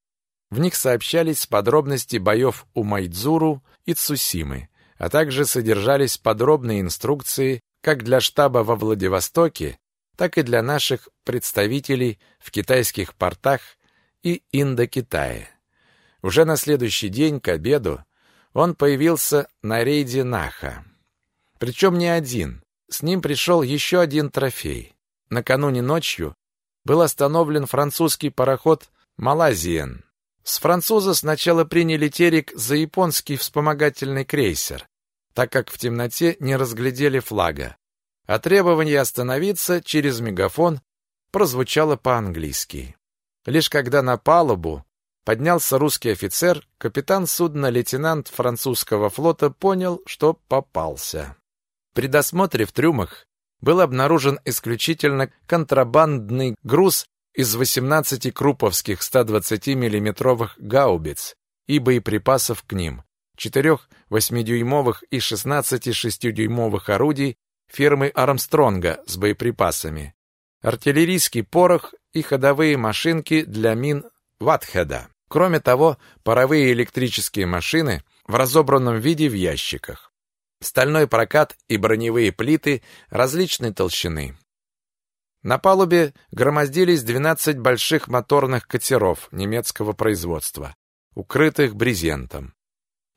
В них сообщались подробности боев у Майдзуру и Цусимы, а также содержались подробные инструкции как для штаба во Владивостоке, так и для наших представителей в китайских портах и Индокитае. Уже на следующий день к обеду он появился на рейде Наха. Причем не один. С ним пришел еще один трофей. Накануне ночью был остановлен французский пароход «Малазиен». С француза сначала приняли терек за японский вспомогательный крейсер, так как в темноте не разглядели флага. А требование остановиться через мегафон прозвучало по-английски. Лишь когда на палубу поднялся русский офицер, капитан судна лейтенант французского флота понял, что попался. При досмотре в трюмах был обнаружен исключительно контрабандный груз из 18 круповских 120 миллиметровых гаубиц и боеприпасов к ним, четырех 8-дюймовых и 16 6-дюймовых орудий фирмы Армстронга с боеприпасами, артиллерийский порох и ходовые машинки для мин Ватхеда. Кроме того, паровые электрические машины в разобранном виде в ящиках. Стальной прокат и броневые плиты различной толщины. На палубе громоздились 12 больших моторных катеров немецкого производства, укрытых брезентом.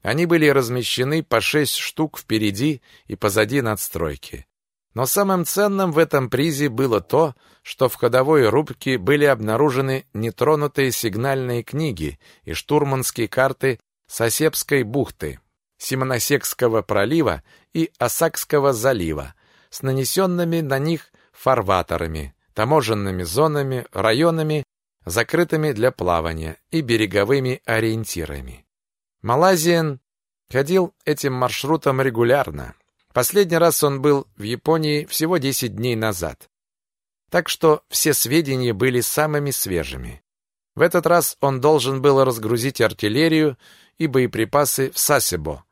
Они были размещены по 6 штук впереди и позади надстройки. Но самым ценным в этом призе было то, что в ходовой рубке были обнаружены нетронутые сигнальные книги и штурманские карты Сосепской бухты, Симоносекского пролива и Осакского залива с нанесенными на них фарватерами, таможенными зонами, районами, закрытыми для плавания и береговыми ориентирами. Малазиен ходил этим маршрутом регулярно, Последний раз он был в Японии всего 10 дней назад. Так что все сведения были самыми свежими. В этот раз он должен был разгрузить артиллерию и боеприпасы в Сасебо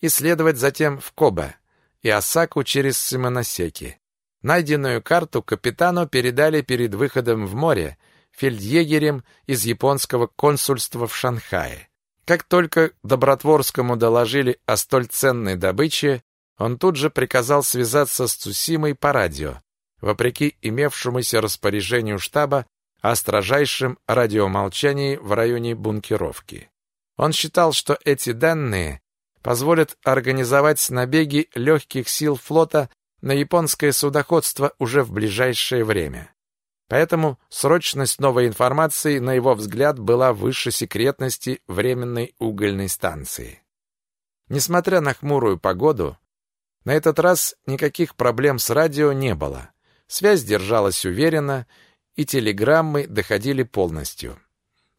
и следовать затем в Кобе и Осаку через Симоносеки. Найденную карту капитану передали перед выходом в море фельдъегерем из японского консульства в Шанхае. Как только Добротворскому доложили о столь ценной добыче, он тут же приказал связаться с Цусимой по радио, вопреки имевшемуся распоряжению штаба о строжайшем радиомолчании в районе бункеровки. Он считал, что эти данные позволят организовать набеги легких сил флота на японское судоходство уже в ближайшее время. Поэтому срочность новой информации, на его взгляд, была выше секретности временной угольной станции. Несмотря на хмурую погоду, на этот раз никаких проблем с радио не было. Связь держалась уверенно, и телеграммы доходили полностью.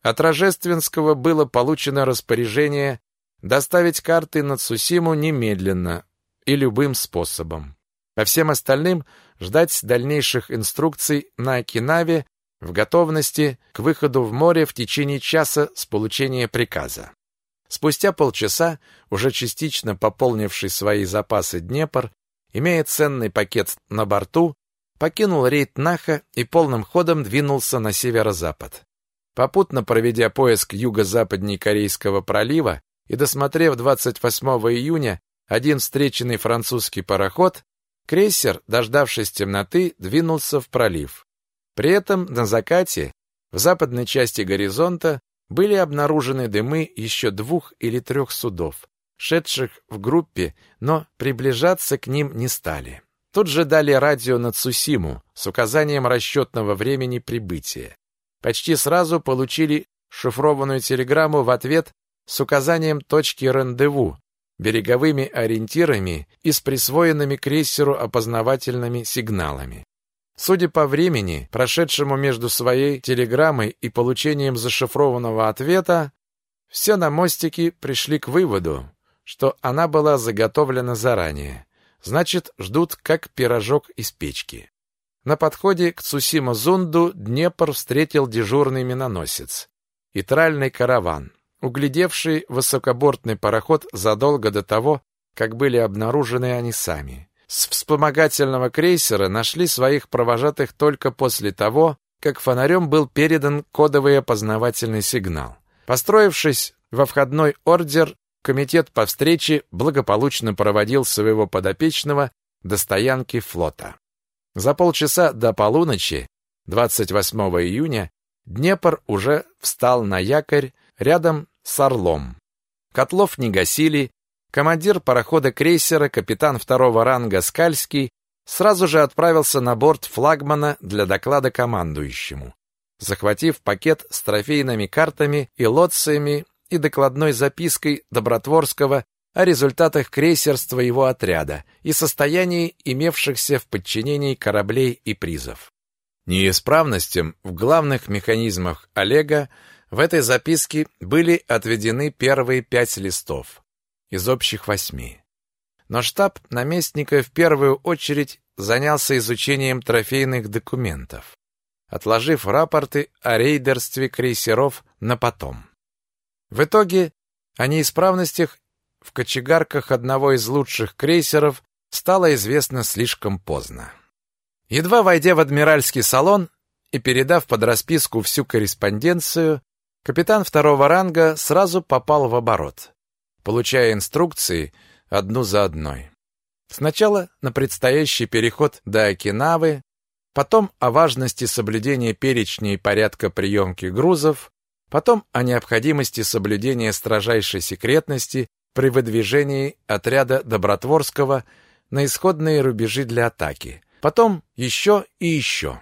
От Рожественского было получено распоряжение доставить карты на Цусиму немедленно и любым способом. По всем остальным ждать дальнейших инструкций на Окинаве в готовности к выходу в море в течение часа с получения приказа. Спустя полчаса, уже частично пополнивший свои запасы Днепр, имея ценный пакет на борту, покинул рейд Наха и полным ходом двинулся на северо-запад. Попутно проведя поиск юго-западней Корейского пролива и досмотрев 28 июня один встреченный французский пароход, крейсер, дождавшись темноты, двинулся в пролив. При этом на закате, в западной части горизонта, были обнаружены дымы еще двух или трех судов, шедших в группе, но приближаться к ним не стали. Тут же дали радио на Цусиму с указанием расчетного времени прибытия. Почти сразу получили шифрованную телеграмму в ответ с указанием точки рандеву, береговыми ориентирами и с присвоенными крейсеру опознавательными сигналами. Судя по времени, прошедшему между своей телеграммой и получением зашифрованного ответа, все на мостике пришли к выводу, что она была заготовлена заранее. Значит, ждут как пирожок из печки. На подходе к Цусима-Зунду Днепр встретил дежурный миноносец и тральный караван, углядевший высокобортный пароход задолго до того, как были обнаружены они сами. с вспомогательного крейсера нашли своих провожатых только после того, как фонарем был передан кодовый опознавательный сигнал. Построившись во входной ордер, комитет по встрече благополучно проводил своего подопечного до стоянки флота. За полчаса до полуночи, 28 июня, Днепр уже встал на якорь рядом с Орлом. Котлов не гасили, командир парохода-крейсера, капитан второго ранга Скальский, сразу же отправился на борт флагмана для доклада командующему. Захватив пакет с трофейными картами и лоциями и докладной запиской Добротворского о результатах крейсерства его отряда и состоянии имевшихся в подчинении кораблей и призов. Неисправностям в главных механизмах Олега в этой записке были отведены первые пять листов из общих восьми. Но штаб наместника в первую очередь занялся изучением трофейных документов, отложив рапорты о рейдерстве крейсеров на потом. В итоге о неисправностях в кочегарках одного из лучших крейсеров стало известно слишком поздно. Едва войдя в адмиральский салон и передав под расписку всю корреспонденцию, капитан второго ранга сразу попал в оборот, получая инструкции одну за одной. Сначала на предстоящий переход до Окинавы, потом о важности соблюдения перечней порядка приемки грузов, потом о необходимости соблюдения строжайшей секретности при выдвижении отряда Добротворского на исходные рубежи для атаки, потом еще и еще.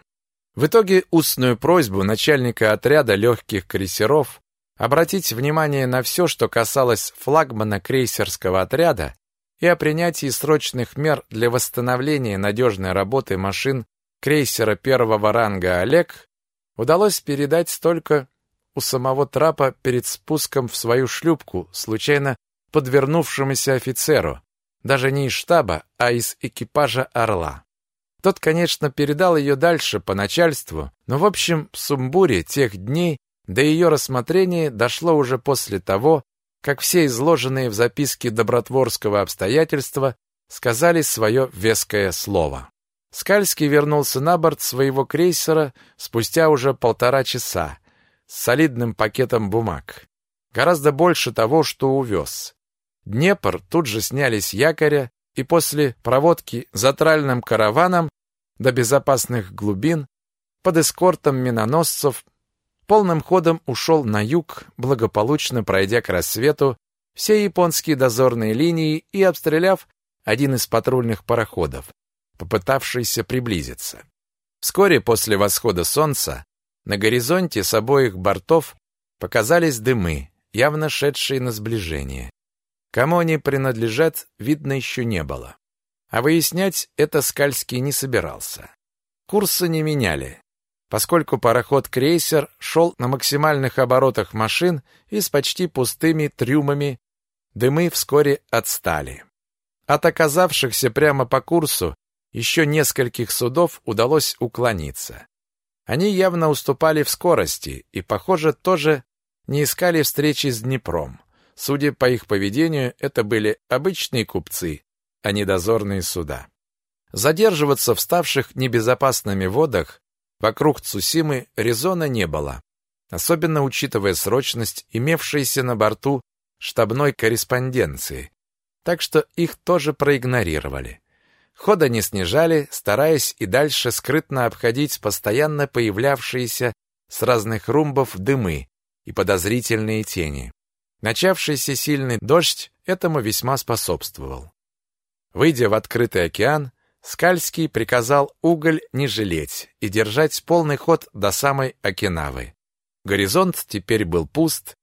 В итоге устную просьбу начальника отряда легких крейсеров обратить внимание на все, что касалось флагмана крейсерского отряда и о принятии срочных мер для восстановления надежной работы машин крейсера первого ранга «Олег» удалось передать только у самого трапа перед спуском в свою шлюпку случайно подвернувшемуся офицеру, даже не из штаба, а из экипажа «Орла». Тот, конечно, передал ее дальше по начальству, но в общем в сумбуре тех дней до ее рассмотрения дошло уже после того, как все изложенные в записке Добротворского обстоятельства сказали свое веское слово. Скальский вернулся на борт своего крейсера спустя уже полтора часа с солидным пакетом бумаг. Гораздо больше того, что увез. Днепр тут же сняли с якоря, и после проводки затральным караваном до безопасных глубин под эскортом миноносцев полным ходом ушел на юг, благополучно пройдя к рассвету все японские дозорные линии и обстреляв один из патрульных пароходов, попытавшийся приблизиться. Вскоре после восхода солнца на горизонте с обоих бортов показались дымы, явно шедшие на сближение. Кому они принадлежат, видно еще не было. А выяснять это Скальский не собирался. Курсы не меняли поскольку пароход-крейсер шел на максимальных оборотах машин и с почти пустыми трюмами, дымы вскоре отстали. От оказавшихся прямо по курсу еще нескольких судов удалось уклониться. Они явно уступали в скорости и, похоже, тоже не искали встречи с Днепром. Судя по их поведению, это были обычные купцы, а не дозорные суда. Задерживаться в ставших небезопасными водах Вокруг Цусимы резона не было, особенно учитывая срочность имевшейся на борту штабной корреспонденции, так что их тоже проигнорировали. Хода не снижали, стараясь и дальше скрытно обходить постоянно появлявшиеся с разных румбов дымы и подозрительные тени. Начавшийся сильный дождь этому весьма способствовал. Выйдя в открытый океан, Скальский приказал уголь не жалеть и держать полный ход до самой Окинавы. Горизонт теперь был пуст,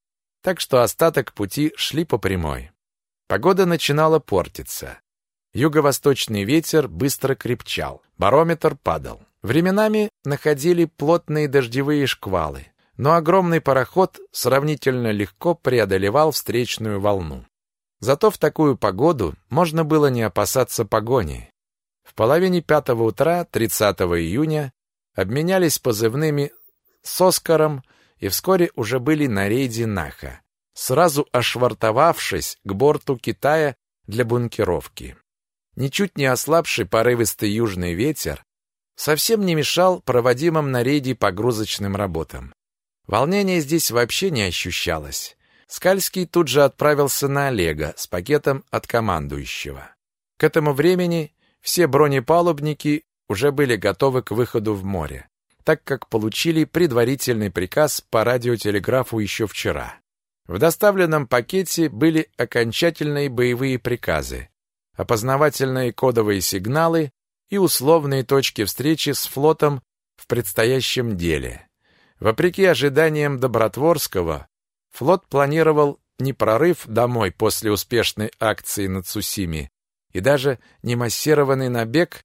так что остаток пути шли по прямой. Погода начинала портиться. Юго-восточный ветер быстро крепчал, барометр падал. Временами находили плотные дождевые шквалы, но огромный пароход сравнительно легко преодолевал встречную волну. Зато в такую погоду можно было не опасаться погони. В половине пятого утра 30 июня обменялись позывными с Оскаром и вскоре уже были на рейде Наха, сразу ошвартовавшись к борту Китая для бункеровки. ничуть не ослабший порывистый южный ветер, совсем не мешал проводимым на рейде погрузочным работам. Волнения здесь вообще не ощущалось. Скальский тут же отправился на Олега с пакетом от командующего. К этому времени все бронепалубники уже были готовы к выходу в море, так как получили предварительный приказ по радиотелеграфу еще вчера. В доставленном пакете были окончательные боевые приказы, опознавательные кодовые сигналы и условные точки встречи с флотом в предстоящем деле. Вопреки ожиданиям Добротворского, Флот планировал не прорыв домой после успешной акции на Цусиме и даже не массированный набег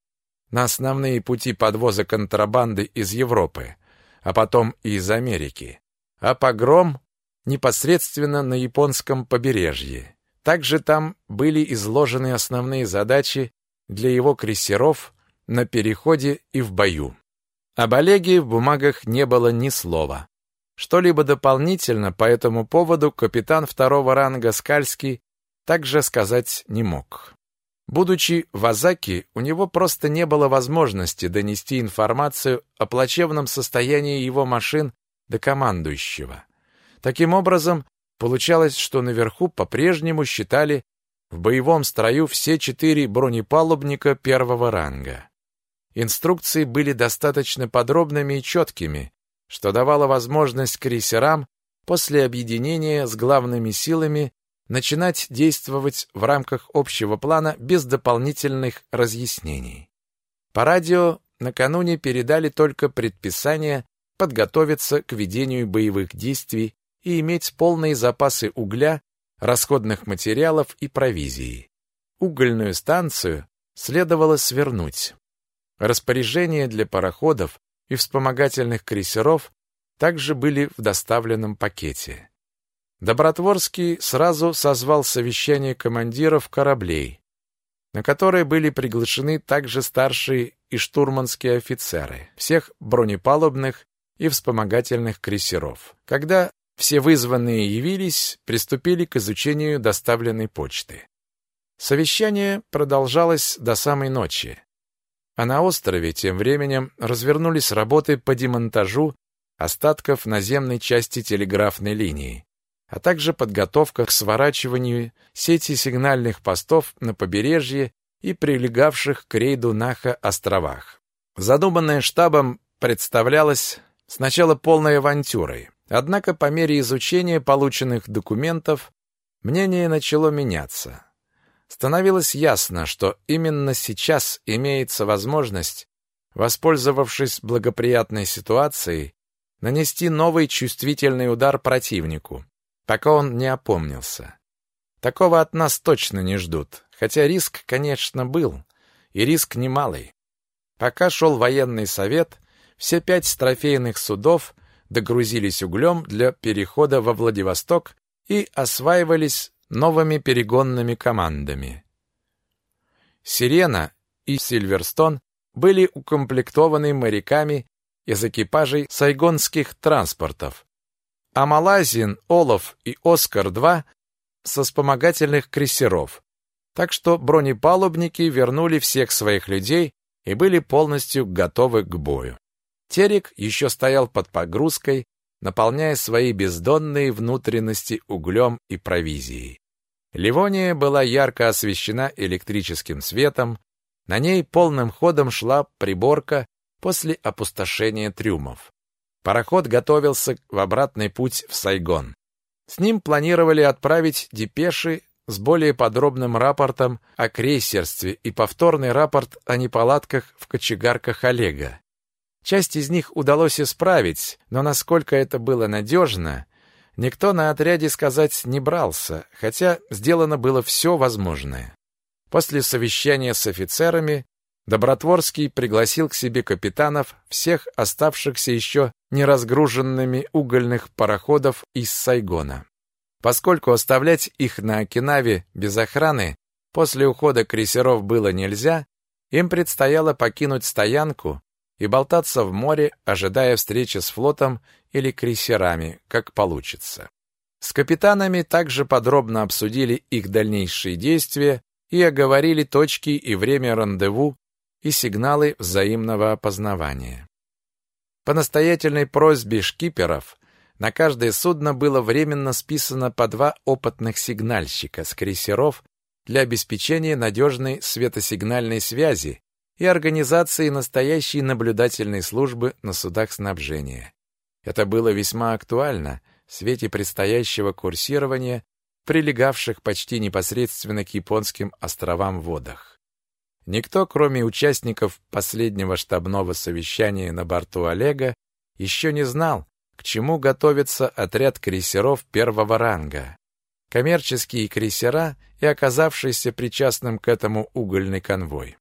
на основные пути подвоза контрабанды из Европы, а потом и из Америки, а погром непосредственно на японском побережье. Также там были изложены основные задачи для его крейсеров на переходе и в бою. Об Олеге в бумагах не было ни слова. Что-либо дополнительно по этому поводу капитан второго ранга Скальский также сказать не мог. Будучи в Азаки, у него просто не было возможности донести информацию о плачевном состоянии его машин до командующего. Таким образом, получалось, что наверху по-прежнему считали в боевом строю все четыре бронепалубника первого ранга. Инструкции были достаточно подробными и четкими, что давало возможность крейсерам после объединения с главными силами начинать действовать в рамках общего плана без дополнительных разъяснений. По радио накануне передали только предписание подготовиться к ведению боевых действий и иметь полные запасы угля, расходных материалов и провизии. Угольную станцию следовало свернуть. Распоряжение для пароходов и вспомогательных крейсеров также были в доставленном пакете. Добротворский сразу созвал совещание командиров кораблей, на которое были приглашены также старшие и штурманские офицеры всех бронепалубных и вспомогательных крейсеров. Когда все вызванные явились, приступили к изучению доставленной почты. Совещание продолжалось до самой ночи. А на острове тем временем развернулись работы по демонтажу остатков наземной части телеграфной линии, а также подготовка к сворачиванию сети сигнальных постов на побережье и прилегавших к рейду Наха островах. Задуманное штабом представлялось сначала полной авантюрой. Однако по мере изучения полученных документов мнение начало меняться. Становилось ясно, что именно сейчас имеется возможность, воспользовавшись благоприятной ситуацией, нанести новый чувствительный удар противнику, пока он не опомнился. Такого от нас точно не ждут, хотя риск, конечно, был, и риск немалый. Пока шел военный совет, все пять трофейных судов догрузились углем для перехода во Владивосток и осваивались новыми перегонными командами. «Сирена» и «Сильверстон» были укомплектованы моряками из экипажей сайгонских транспортов, а «Малазин», «Олов» и «Оскар-2» со вспомогательных крейсеров. Так что бронепалубники вернули всех своих людей и были полностью готовы к бою. Терек еще стоял под погрузкой, наполняя свои бездонные внутренности углем и провизией. Ливония была ярко освещена электрическим светом, на ней полным ходом шла приборка после опустошения трюмов. Пароход готовился в обратный путь в Сайгон. С ним планировали отправить депеши с более подробным рапортом о крейсерстве и повторный рапорт о неполадках в кочегарках Олега. Часть из них удалось исправить, но насколько это было надежно, никто на отряде сказать не брался, хотя сделано было все возможное. После совещания с офицерами Добротворский пригласил к себе капитанов всех оставшихся еще неразгруженными угольных пароходов из Сайгона. Поскольку оставлять их на Окинаве без охраны после ухода крейсеров было нельзя, им предстояло покинуть стоянку и болтаться в море, ожидая встречи с флотом или крейсерами, как получится. С капитанами также подробно обсудили их дальнейшие действия и оговорили точки и время рандеву и сигналы взаимного опознавания. По настоятельной просьбе шкиперов на каждое судно было временно списано по два опытных сигнальщика с крейсеров для обеспечения надежной светосигнальной связи и организации настоящей наблюдательной службы на судах снабжения. Это было весьма актуально в свете предстоящего курсирования прилегавших почти непосредственно к японским островам водах. Никто, кроме участников последнего штабного совещания на борту Олега, еще не знал, к чему готовится отряд крейсеров первого ранга. Коммерческие крейсера и оказавшийся причастным к этому угольный конвой.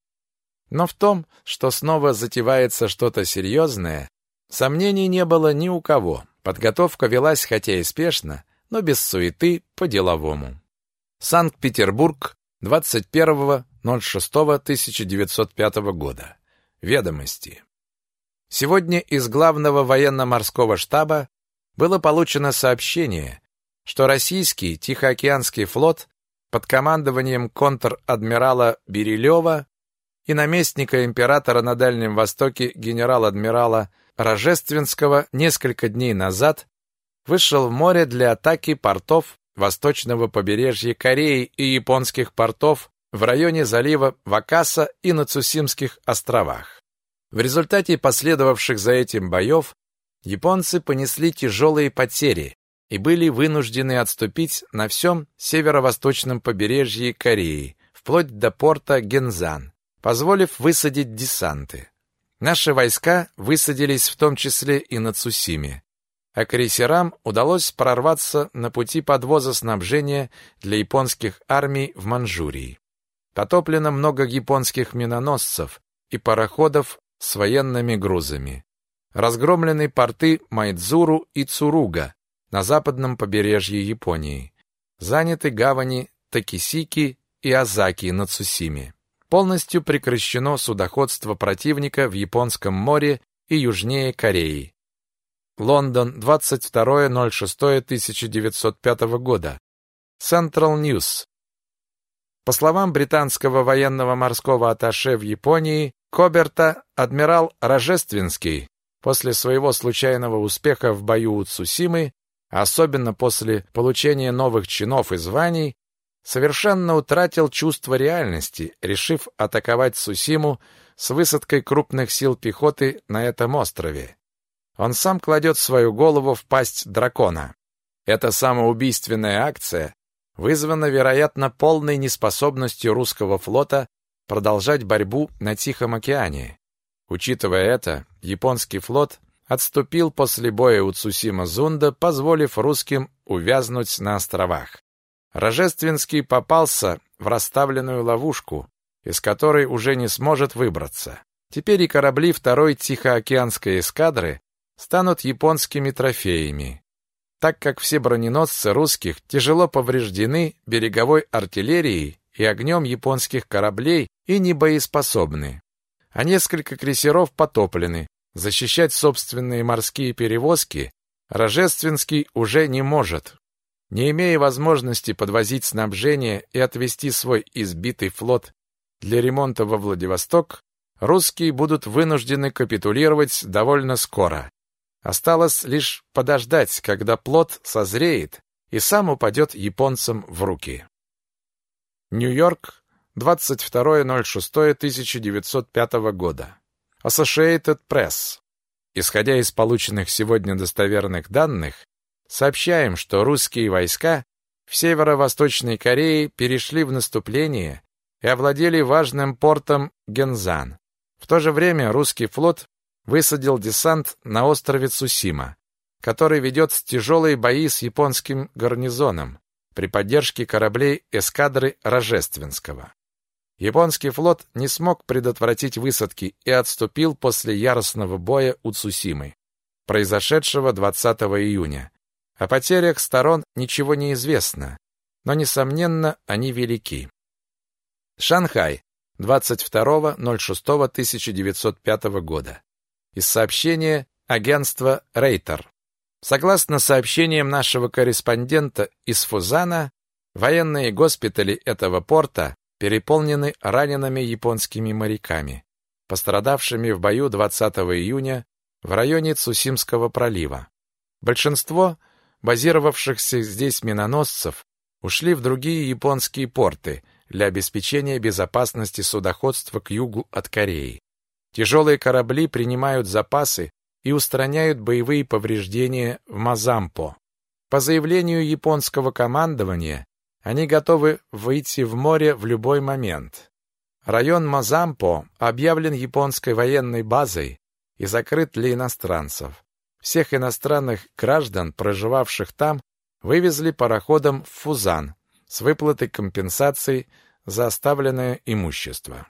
Но в том, что снова затевается что-то серьезное, сомнений не было ни у кого. Подготовка велась хотя и спешно, но без суеты, по-деловому. Санкт-Петербург, 21.06.1905 года. Ведомости. Сегодня из главного военно-морского штаба было получено сообщение, что российский Тихоокеанский флот под командованием контр-адмирала Берилева и наместника императора на Дальнем Востоке генерал-адмирала Рожественского несколько дней назад вышел в море для атаки портов восточного побережья Кореи и японских портов в районе залива Вакаса и на Цусимских островах. В результате последовавших за этим боев японцы понесли тяжелые потери и были вынуждены отступить на всем северо-восточном побережье Кореи, вплоть до порта Гензан, позволив высадить десанты. Наши войска высадились в том числе и на Цусиме а крейсерам удалось прорваться на пути подвоза снабжения для японских армий в Манчжурии. Потоплено много японских миноносцев и пароходов с военными грузами. Разгромлены порты Майдзуру и Цуруга на западном побережье Японии. Заняты гавани Такисики и Азаки на Цусиме. Полностью прекращено судоходство противника в Японском море и южнее Кореи. Лондон, 22.06.1905 года. Central News. По словам британского военного морского атташе в Японии Коберта, адмирал Рожественский после своего случайного успеха в бою у Цусимы, особенно после получения новых чинов и званий, совершенно утратил чувство реальности, решив атаковать Цусиму с высадкой крупных сил пехоты на этом острове он сам кладет свою голову в пасть дракона. Эта самоубийственная акция вызвана, вероятно, полной неспособностью русского флота продолжать борьбу на Тихом океане. Учитывая это, японский флот отступил после боя у Цусима-Зунда, позволив русским увязнуть на островах. Рожественский попался в расставленную ловушку, из которой уже не сможет выбраться. Теперь и корабли второй Тихоокеанской эскадры станут японскими трофеями, так как все броненосцы русских тяжело повреждены береговой артиллерией и огнем японских кораблей и не боеспособны. А несколько крейсеров потоплены. Защищать собственные морские перевозки Рожественский уже не может. Не имея возможности подвозить снабжение и отвести свой избитый флот для ремонта во Владивосток, русские будут вынуждены капитулировать довольно скоро. Осталось лишь подождать, когда плод созреет и сам упадет японцам в руки. Нью-Йорк, 22.06.1905 года. Associated Press. Исходя из полученных сегодня достоверных данных, сообщаем, что русские войска в северо-восточной Корее перешли в наступление и овладели важным портом Гензан. В то же время русский флот высадил десант на острове Цусима, который ведет тяжелые бои с японским гарнизоном при поддержке кораблей эскадры Рожественского. Японский флот не смог предотвратить высадки и отступил после яростного боя у Цусимы, произошедшего 20 июня. О потерях сторон ничего не известно, но, несомненно, они велики. Шанхай, 22.06.1905 года из сообщения агентства Рейтер. Согласно сообщениям нашего корреспондента из Фузана, военные госпитали этого порта переполнены ранеными японскими моряками, пострадавшими в бою 20 июня в районе Цусимского пролива. Большинство базировавшихся здесь миноносцев ушли в другие японские порты для обеспечения безопасности судоходства к югу от Кореи. Тяжелые корабли принимают запасы и устраняют боевые повреждения в Мазампо. По заявлению японского командования, они готовы выйти в море в любой момент. Район Мазампо объявлен японской военной базой и закрыт для иностранцев. Всех иностранных граждан, проживавших там, вывезли пароходом в Фузан с выплатой компенсаций за оставленное имущество.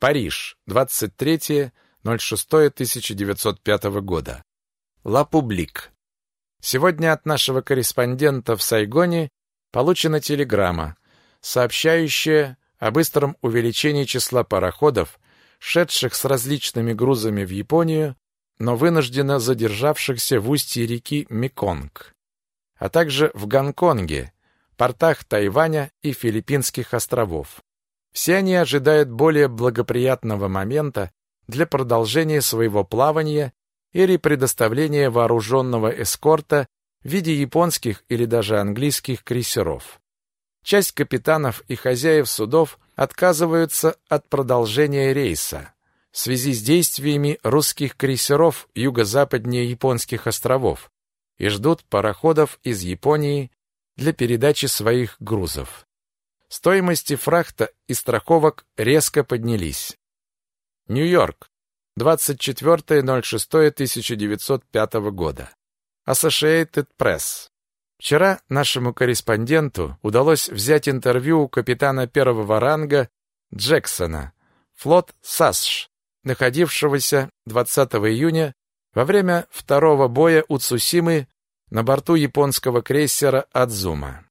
Париж, 23.06.1905 года. Ла Публик. Сегодня от нашего корреспондента в Сайгоне получена телеграмма, сообщающая о быстром увеличении числа пароходов, шедших с различными грузами в Японию, но вынужденно задержавшихся в устье реки Меконг, а также в Гонконге, портах Тайваня и Филиппинских островов. Все они ожидают более благоприятного момента для продолжения своего плавания или предоставления вооруженного эскорта в виде японских или даже английских крейсеров. Часть капитанов и хозяев судов отказываются от продолжения рейса в связи с действиями русских крейсеров юго-западнее японских островов и ждут пароходов из Японии для передачи своих грузов. Стоимости фрахта и страховок резко поднялись. Нью-Йорк, 24.06.1905 года. Associated Press. Вчера нашему корреспонденту удалось взять интервью у капитана первого ранга Джексона, флот САСШ, находившегося 20 июня во время второго боя у Цусимы на борту японского крейсера «Адзума».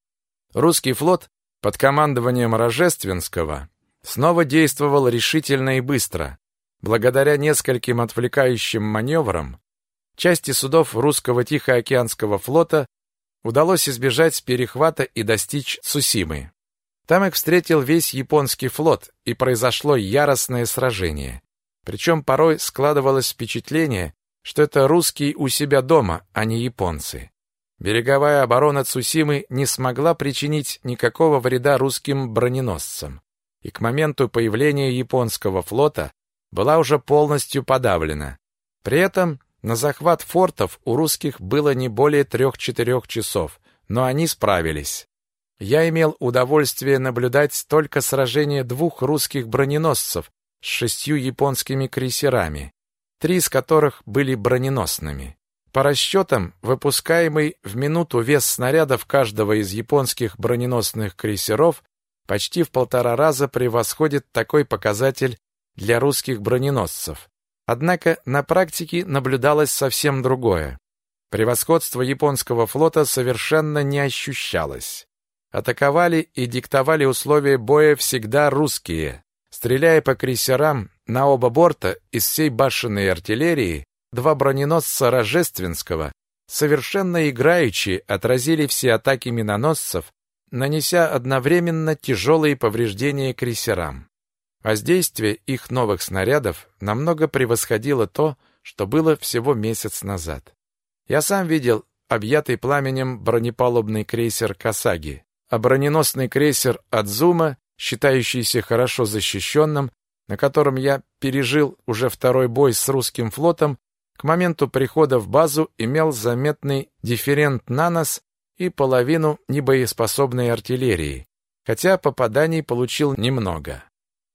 Русский флот под командованием Рожественского снова действовал решительно и быстро. Благодаря нескольким отвлекающим маневрам части судов русского Тихоокеанского флота удалось избежать перехвата и достичь Цусимы. Там их встретил весь японский флот, и произошло яростное сражение. Причем порой складывалось впечатление, что это русские у себя дома, а не японцы. Береговая оборона Цусимы не смогла причинить никакого вреда русским броненосцам, и к моменту появления японского флота была уже полностью подавлена. При этом на захват фортов у русских было не более трех-четырех часов, но они справились. Я имел удовольствие наблюдать только сражение двух русских броненосцев с шестью японскими крейсерами, три из которых были броненосными. По расчетам, выпускаемый в минуту вес снарядов каждого из японских броненосных крейсеров почти в полтора раза превосходит такой показатель для русских броненосцев. Однако на практике наблюдалось совсем другое. Превосходство японского флота совершенно не ощущалось. Атаковали и диктовали условия боя всегда русские. Стреляя по крейсерам на оба борта из всей башенной артиллерии, два броненосца Рожественского совершенно играючи отразили все атаки миноносцев, нанеся одновременно тяжелые повреждения крейсерам. Воздействие их новых снарядов намного превосходило то, что было всего месяц назад. Я сам видел объятый пламенем бронепалубный крейсер «Касаги», а броненосный крейсер «Адзума», считающийся хорошо защищенным, на котором я пережил уже второй бой с русским флотом, к моменту прихода в базу имел заметный дифферент на нос и половину небоеспособной артиллерии, хотя попаданий получил немного.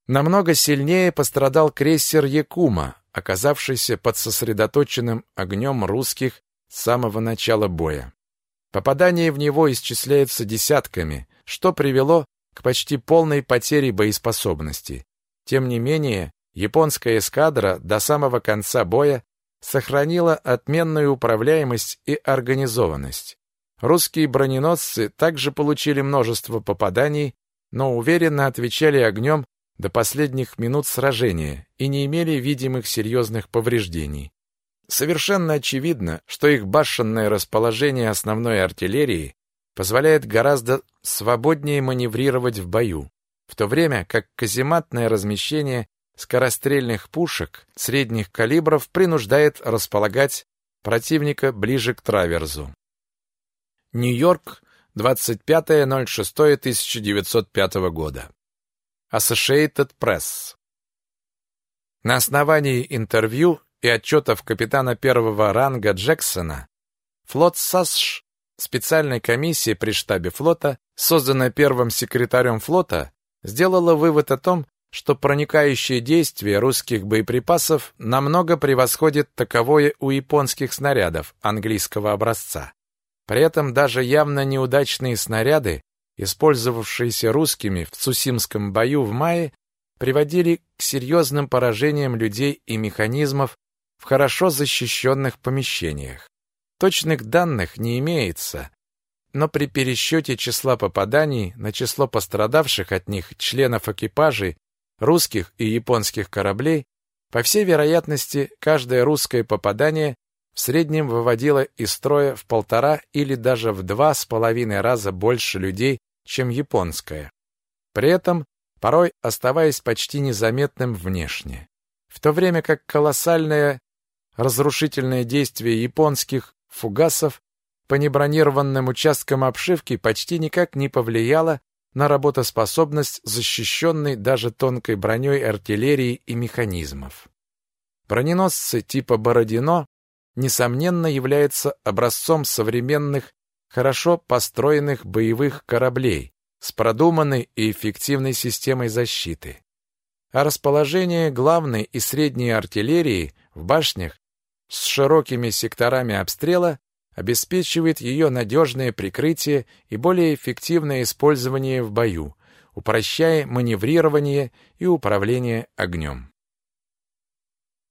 Намного сильнее пострадал крейсер Якума, оказавшийся под сосредоточенным огнем русских с самого начала боя. Попадания в него исчисляются десятками, что привело к почти полной потере боеспособности. Тем не менее, японская эскадра до самого конца боя сохранила отменную управляемость и организованность. Русские броненосцы также получили множество попаданий, но уверенно отвечали огнем до последних минут сражения и не имели видимых серьезных повреждений. Совершенно очевидно, что их башенное расположение основной артиллерии позволяет гораздо свободнее маневрировать в бою. в то время как казематное размещение скорострельных пушек средних калибров принуждает располагать противника ближе к траверзу. Нью-Йорк, 25.06.1905 года. Associated Press. На основании интервью и отчетов капитана первого ранга Джексона флот САСШ, специальная комиссия при штабе флота, созданная первым секретарем флота, сделала вывод о том, что проникающее действие русских боеприпасов намного превосходит таковое у японских снарядов английского образца. При этом даже явно неудачные снаряды, использовавшиеся русскими в Цусимском бою в мае, приводили к серьезным поражениям людей и механизмов в хорошо защищенных помещениях. Точных данных не имеется, но при пересчете числа попаданий на число пострадавших от них членов экипажей русских и японских кораблей, по всей вероятности, каждое русское попадание в среднем выводило из строя в полтора или даже в два с половиной раза больше людей, чем японское. При этом порой оставаясь почти незаметным внешне. В то время как колоссальное разрушительное действие японских фугасов по небронированным участкам обшивки почти никак не повлияло на работоспособность защищенной даже тонкой броней артиллерии и механизмов. Броненосцы типа «Бородино» несомненно являются образцом современных, хорошо построенных боевых кораблей с продуманной и эффективной системой защиты. А расположение главной и средней артиллерии в башнях с широкими секторами обстрела обеспечивает ее надежное прикрытие и более эффективное использование в бою, упрощая маневрирование и управление огнем.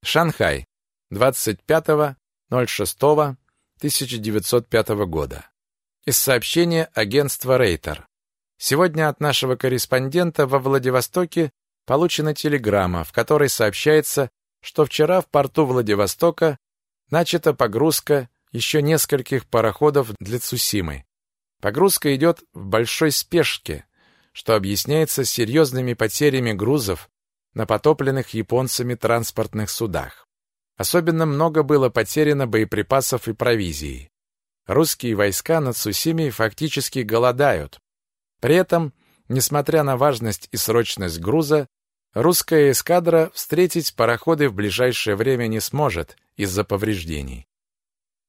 Шанхай, 25.06.1905 года. Из сообщения агентства Рейтер. Сегодня от нашего корреспондента во Владивостоке получена телеграмма, в которой сообщается, что вчера в порту Владивостока начата погрузка еще нескольких пароходов для Цусимы. Погрузка идет в большой спешке, что объясняется серьезными потерями грузов на потопленных японцами транспортных судах. Особенно много было потеряно боеприпасов и провизии. Русские войска на Цусиме фактически голодают. При этом, несмотря на важность и срочность груза, русская эскадра встретить пароходы в ближайшее время не сможет из-за повреждений.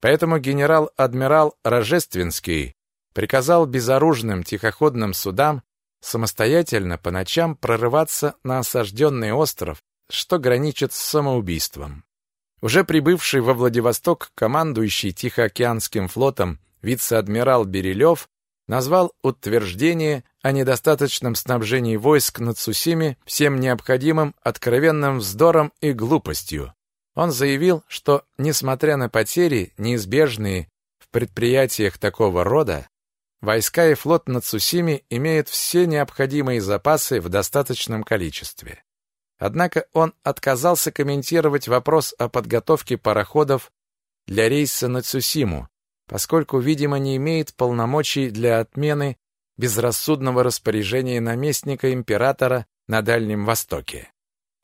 Поэтому генерал-адмирал Рожественский приказал безоружным тихоходным судам самостоятельно по ночам прорываться на осажденный остров, что граничит с самоубийством. Уже прибывший во Владивосток командующий Тихоокеанским флотом вице-адмирал Берилев назвал утверждение о недостаточном снабжении войск на Цусиме всем необходимым откровенным вздором и глупостью, он заявил, что, несмотря на потери, неизбежные в предприятиях такого рода, войска и флот на Цусиме имеют все необходимые запасы в достаточном количестве. Однако он отказался комментировать вопрос о подготовке пароходов для рейса на Цусиму, поскольку, видимо, не имеет полномочий для отмены безрассудного распоряжения наместника императора на Дальнем Востоке.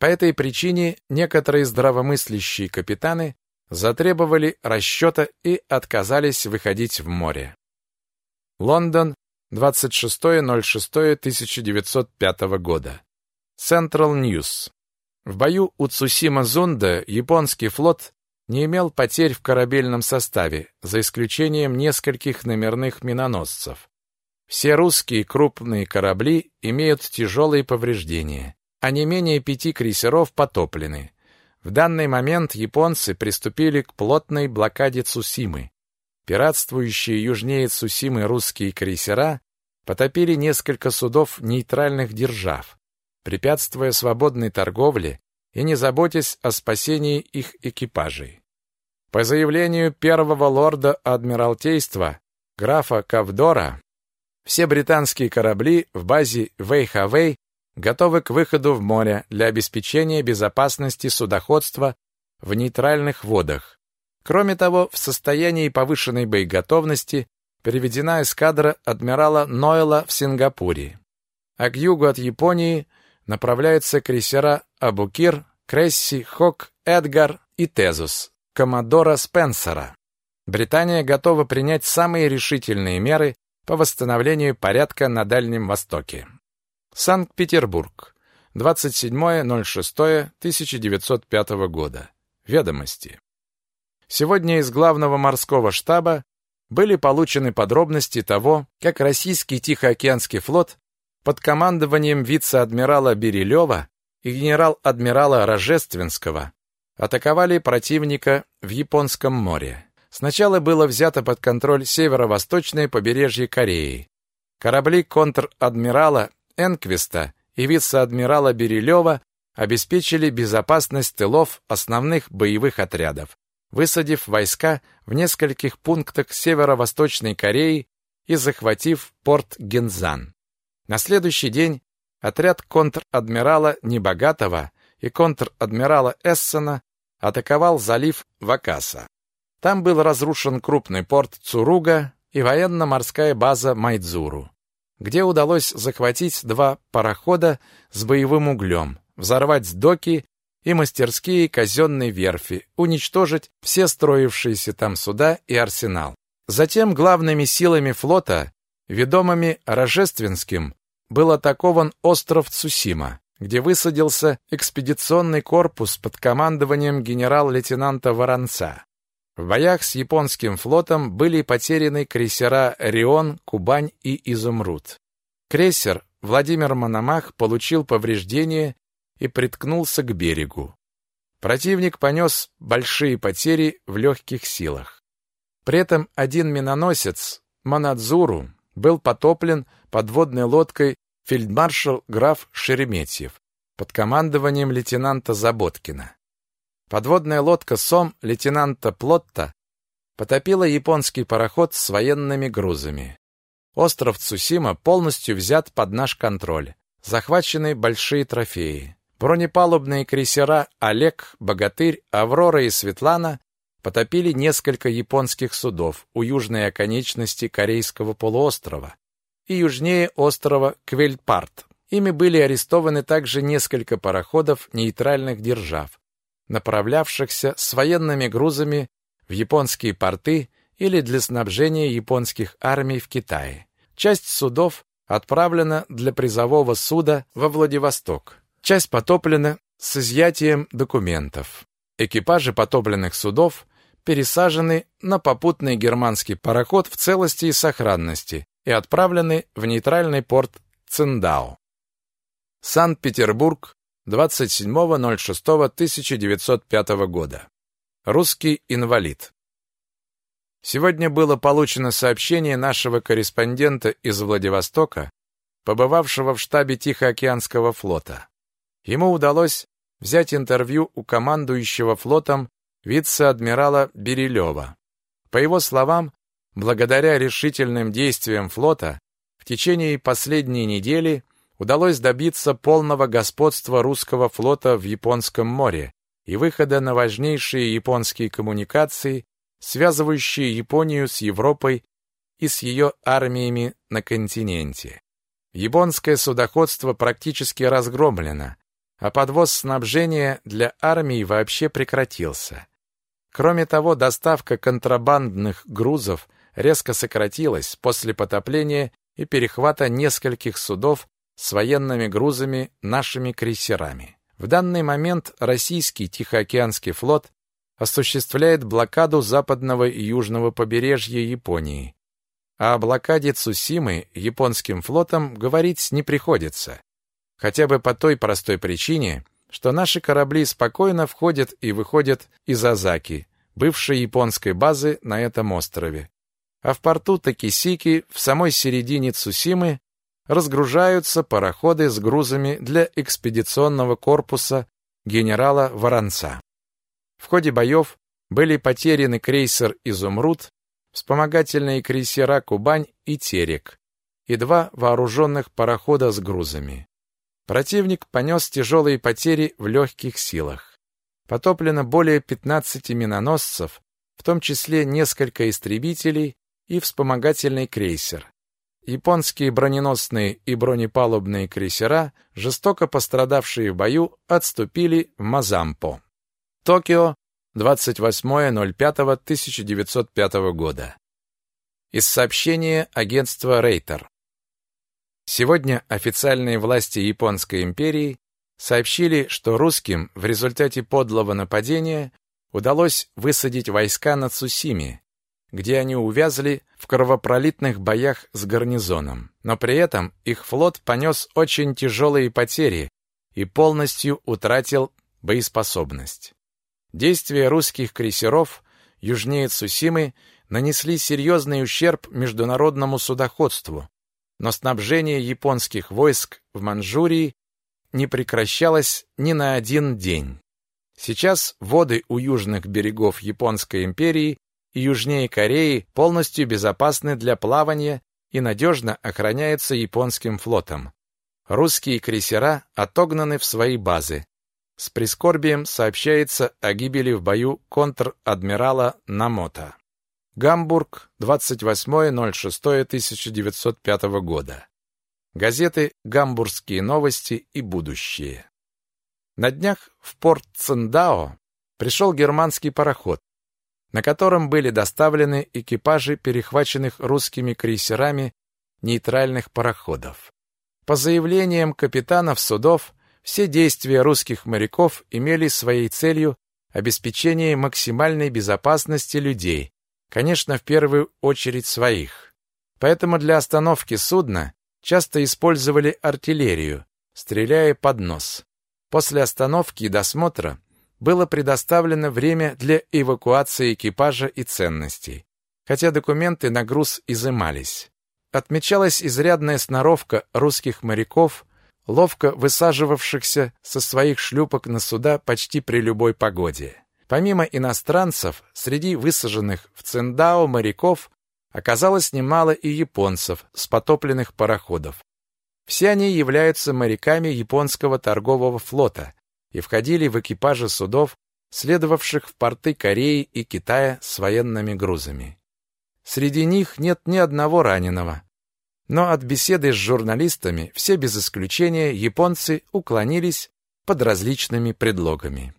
По этой причине некоторые здравомыслящие капитаны затребовали расчета и отказались выходить в море. Лондон, 26.06.1905 года. Central News. В бою у Цусима-Зунда японский флот не имел потерь в корабельном составе, за исключением нескольких номерных миноносцев. Все русские крупные корабли имеют тяжелые повреждения а не менее пяти крейсеров потоплены. В данный момент японцы приступили к плотной блокаде Цусимы. Пиратствующие южнее Цусимы русские крейсера потопили несколько судов нейтральных держав, препятствуя свободной торговле и не заботясь о спасении их экипажей. По заявлению первого лорда Адмиралтейства графа Кавдора, все британские корабли в базе Вейхавей готовы к выходу в море для обеспечения безопасности судоходства в нейтральных водах. Кроме того, в состоянии повышенной боеготовности переведена эскадра адмирала Нойла в Сингапуре. а к югу от Японии направляются крейсера Абукир, Кресси, Хок, Эдгар и Тезус, Коммодора Спенсера. Британия готова принять самые решительные меры по восстановлению порядка на Дальнем Востоке. Санкт-Петербург. 27.06.1905 года. Ведомости. Сегодня из главного морского штаба были получены подробности того, как российский Тихоокеанский флот под командованием вице-адмирала Берилева и генерал-адмирала Рожественского атаковали противника в Японском море. Сначала было взято под контроль северо-восточное побережье Кореи. Корабли контр-адмирала Энквиста и вице-адмирала Берилева обеспечили безопасность тылов основных боевых отрядов, высадив войска в нескольких пунктах северо-восточной Кореи и захватив порт Гензан. На следующий день отряд контр-адмирала Небогатого и контр-адмирала Эссена атаковал залив Вакаса. Там был разрушен крупный порт Цуруга и военно-морская база Майдзуру, где удалось захватить два парохода с боевым углем, взорвать доки и мастерские казенной верфи, уничтожить все строившиеся там суда и арсенал. Затем главными силами флота, ведомыми Рожественским, был атакован остров Цусима, где высадился экспедиционный корпус под командованием генерал-лейтенанта Воронца. В боях с японским флотом были потеряны крейсера «Рион», «Кубань» и «Изумруд». Крейсер Владимир Мономах получил повреждения и приткнулся к берегу. Противник понес большие потери в легких силах. При этом один миноносец, Манадзуру, был потоплен подводной лодкой фельдмаршал граф Шереметьев под командованием лейтенанта Заботкина. Подводная лодка Сом лейтенанта Плотта потопила японский пароход с военными грузами. Остров Цусима полностью взят под наш контроль. Захвачены большие трофеи. Бронепалубные крейсера «Олег», «Богатырь», «Аврора» и «Светлана» потопили несколько японских судов у южной оконечности Корейского полуострова и южнее острова Квельпарт. Ими были арестованы также несколько пароходов нейтральных держав, направлявшихся с военными грузами в японские порты или для снабжения японских армий в Китае. Часть судов отправлена для призового суда во Владивосток. Часть потоплена с изъятием документов. Экипажи потопленных судов пересажены на попутный германский пароход в целости и сохранности и отправлены в нейтральный порт Циндао. Санкт-Петербург, 27.06.1905 года. Русский инвалид. Сегодня было получено сообщение нашего корреспондента из Владивостока, побывавшего в штабе Тихоокеанского флота. Ему удалось взять интервью у командующего флотом вице-адмирала Берилева. По его словам, благодаря решительным действиям флота в течение последней недели удалось добиться полного господства русского флота в Японском море и выхода на важнейшие японские коммуникации, связывающие Японию с Европой и с ее армиями на континенте. Японское судоходство практически разгромлено, а подвоз снабжения для армии вообще прекратился. Кроме того, доставка контрабандных грузов резко сократилась после потопления и перехвата нескольких судов с военными грузами нашими крейсерами. В данный момент российский Тихоокеанский флот осуществляет блокаду западного и южного побережья Японии. А о блокаде Цусимы японским флотом говорить не приходится. Хотя бы по той простой причине, что наши корабли спокойно входят и выходят из Азаки, бывшей японской базы на этом острове. А в порту Такисики, в самой середине Цусимы, разгружаются пароходы с грузами для экспедиционного корпуса генерала Воронца. В ходе боев были потеряны крейсер «Изумруд», вспомогательные крейсера «Кубань» и «Терек» и два вооруженных парохода с грузами. Противник понес тяжелые потери в легких силах. Потоплено более 15 миноносцев, в том числе несколько истребителей и вспомогательный крейсер. Японские броненосные и бронепалубные крейсера, жестоко пострадавшие в бою, отступили в Мазампо. Токио, 28.05.1905 года. Из сообщения агентства Рейтер. Сегодня официальные власти Японской империи сообщили, что русским в результате подлого нападения удалось высадить войска на Цусиме, где они увязли в кровопролитных боях с гарнизоном. Но при этом их флот понес очень тяжелые потери и полностью утратил боеспособность. Действия русских крейсеров южнее Цусимы нанесли серьезный ущерб международному судоходству, но снабжение японских войск в Манчжурии не прекращалось ни на один день. Сейчас воды у южных берегов Японской империи южнее Кореи полностью безопасны для плавания и надежно охраняются японским флотом. Русские крейсера отогнаны в свои базы, с прискорбием сообщается о гибели в бою контр-адмирала Намота. Гамбург, 28.06.1905 года. Газеты «Гамбургские новости» и «Будущее». На днях в порт Циндао пришел германский пароход, на котором были доставлены экипажи перехваченных русскими крейсерами нейтральных пароходов. По заявлениям капитанов судов, все действия русских моряков имели своей целью обеспечение максимальной безопасности людей, конечно, в первую очередь своих. Поэтому для остановки судна часто использовали артиллерию, стреляя под нос. После остановки и досмотра было предоставлено время для эвакуации экипажа и ценностей, хотя документы на груз изымались. Отмечалась изрядная сноровка русских моряков ловко высаживавшихся со своих шлюпок на суда почти при любой погоде. Помимо иностранцев, среди высаженных в Циндао моряков оказалось немало и японцев с потопленных пароходов. Все они являются моряками японского торгового флота и входили в экипажи судов, следовавших в порты Кореи и Китая с военными грузами. Среди них нет ни одного раненого, но от беседы с журналистами все без исключения японцы уклонились под различными предлогами.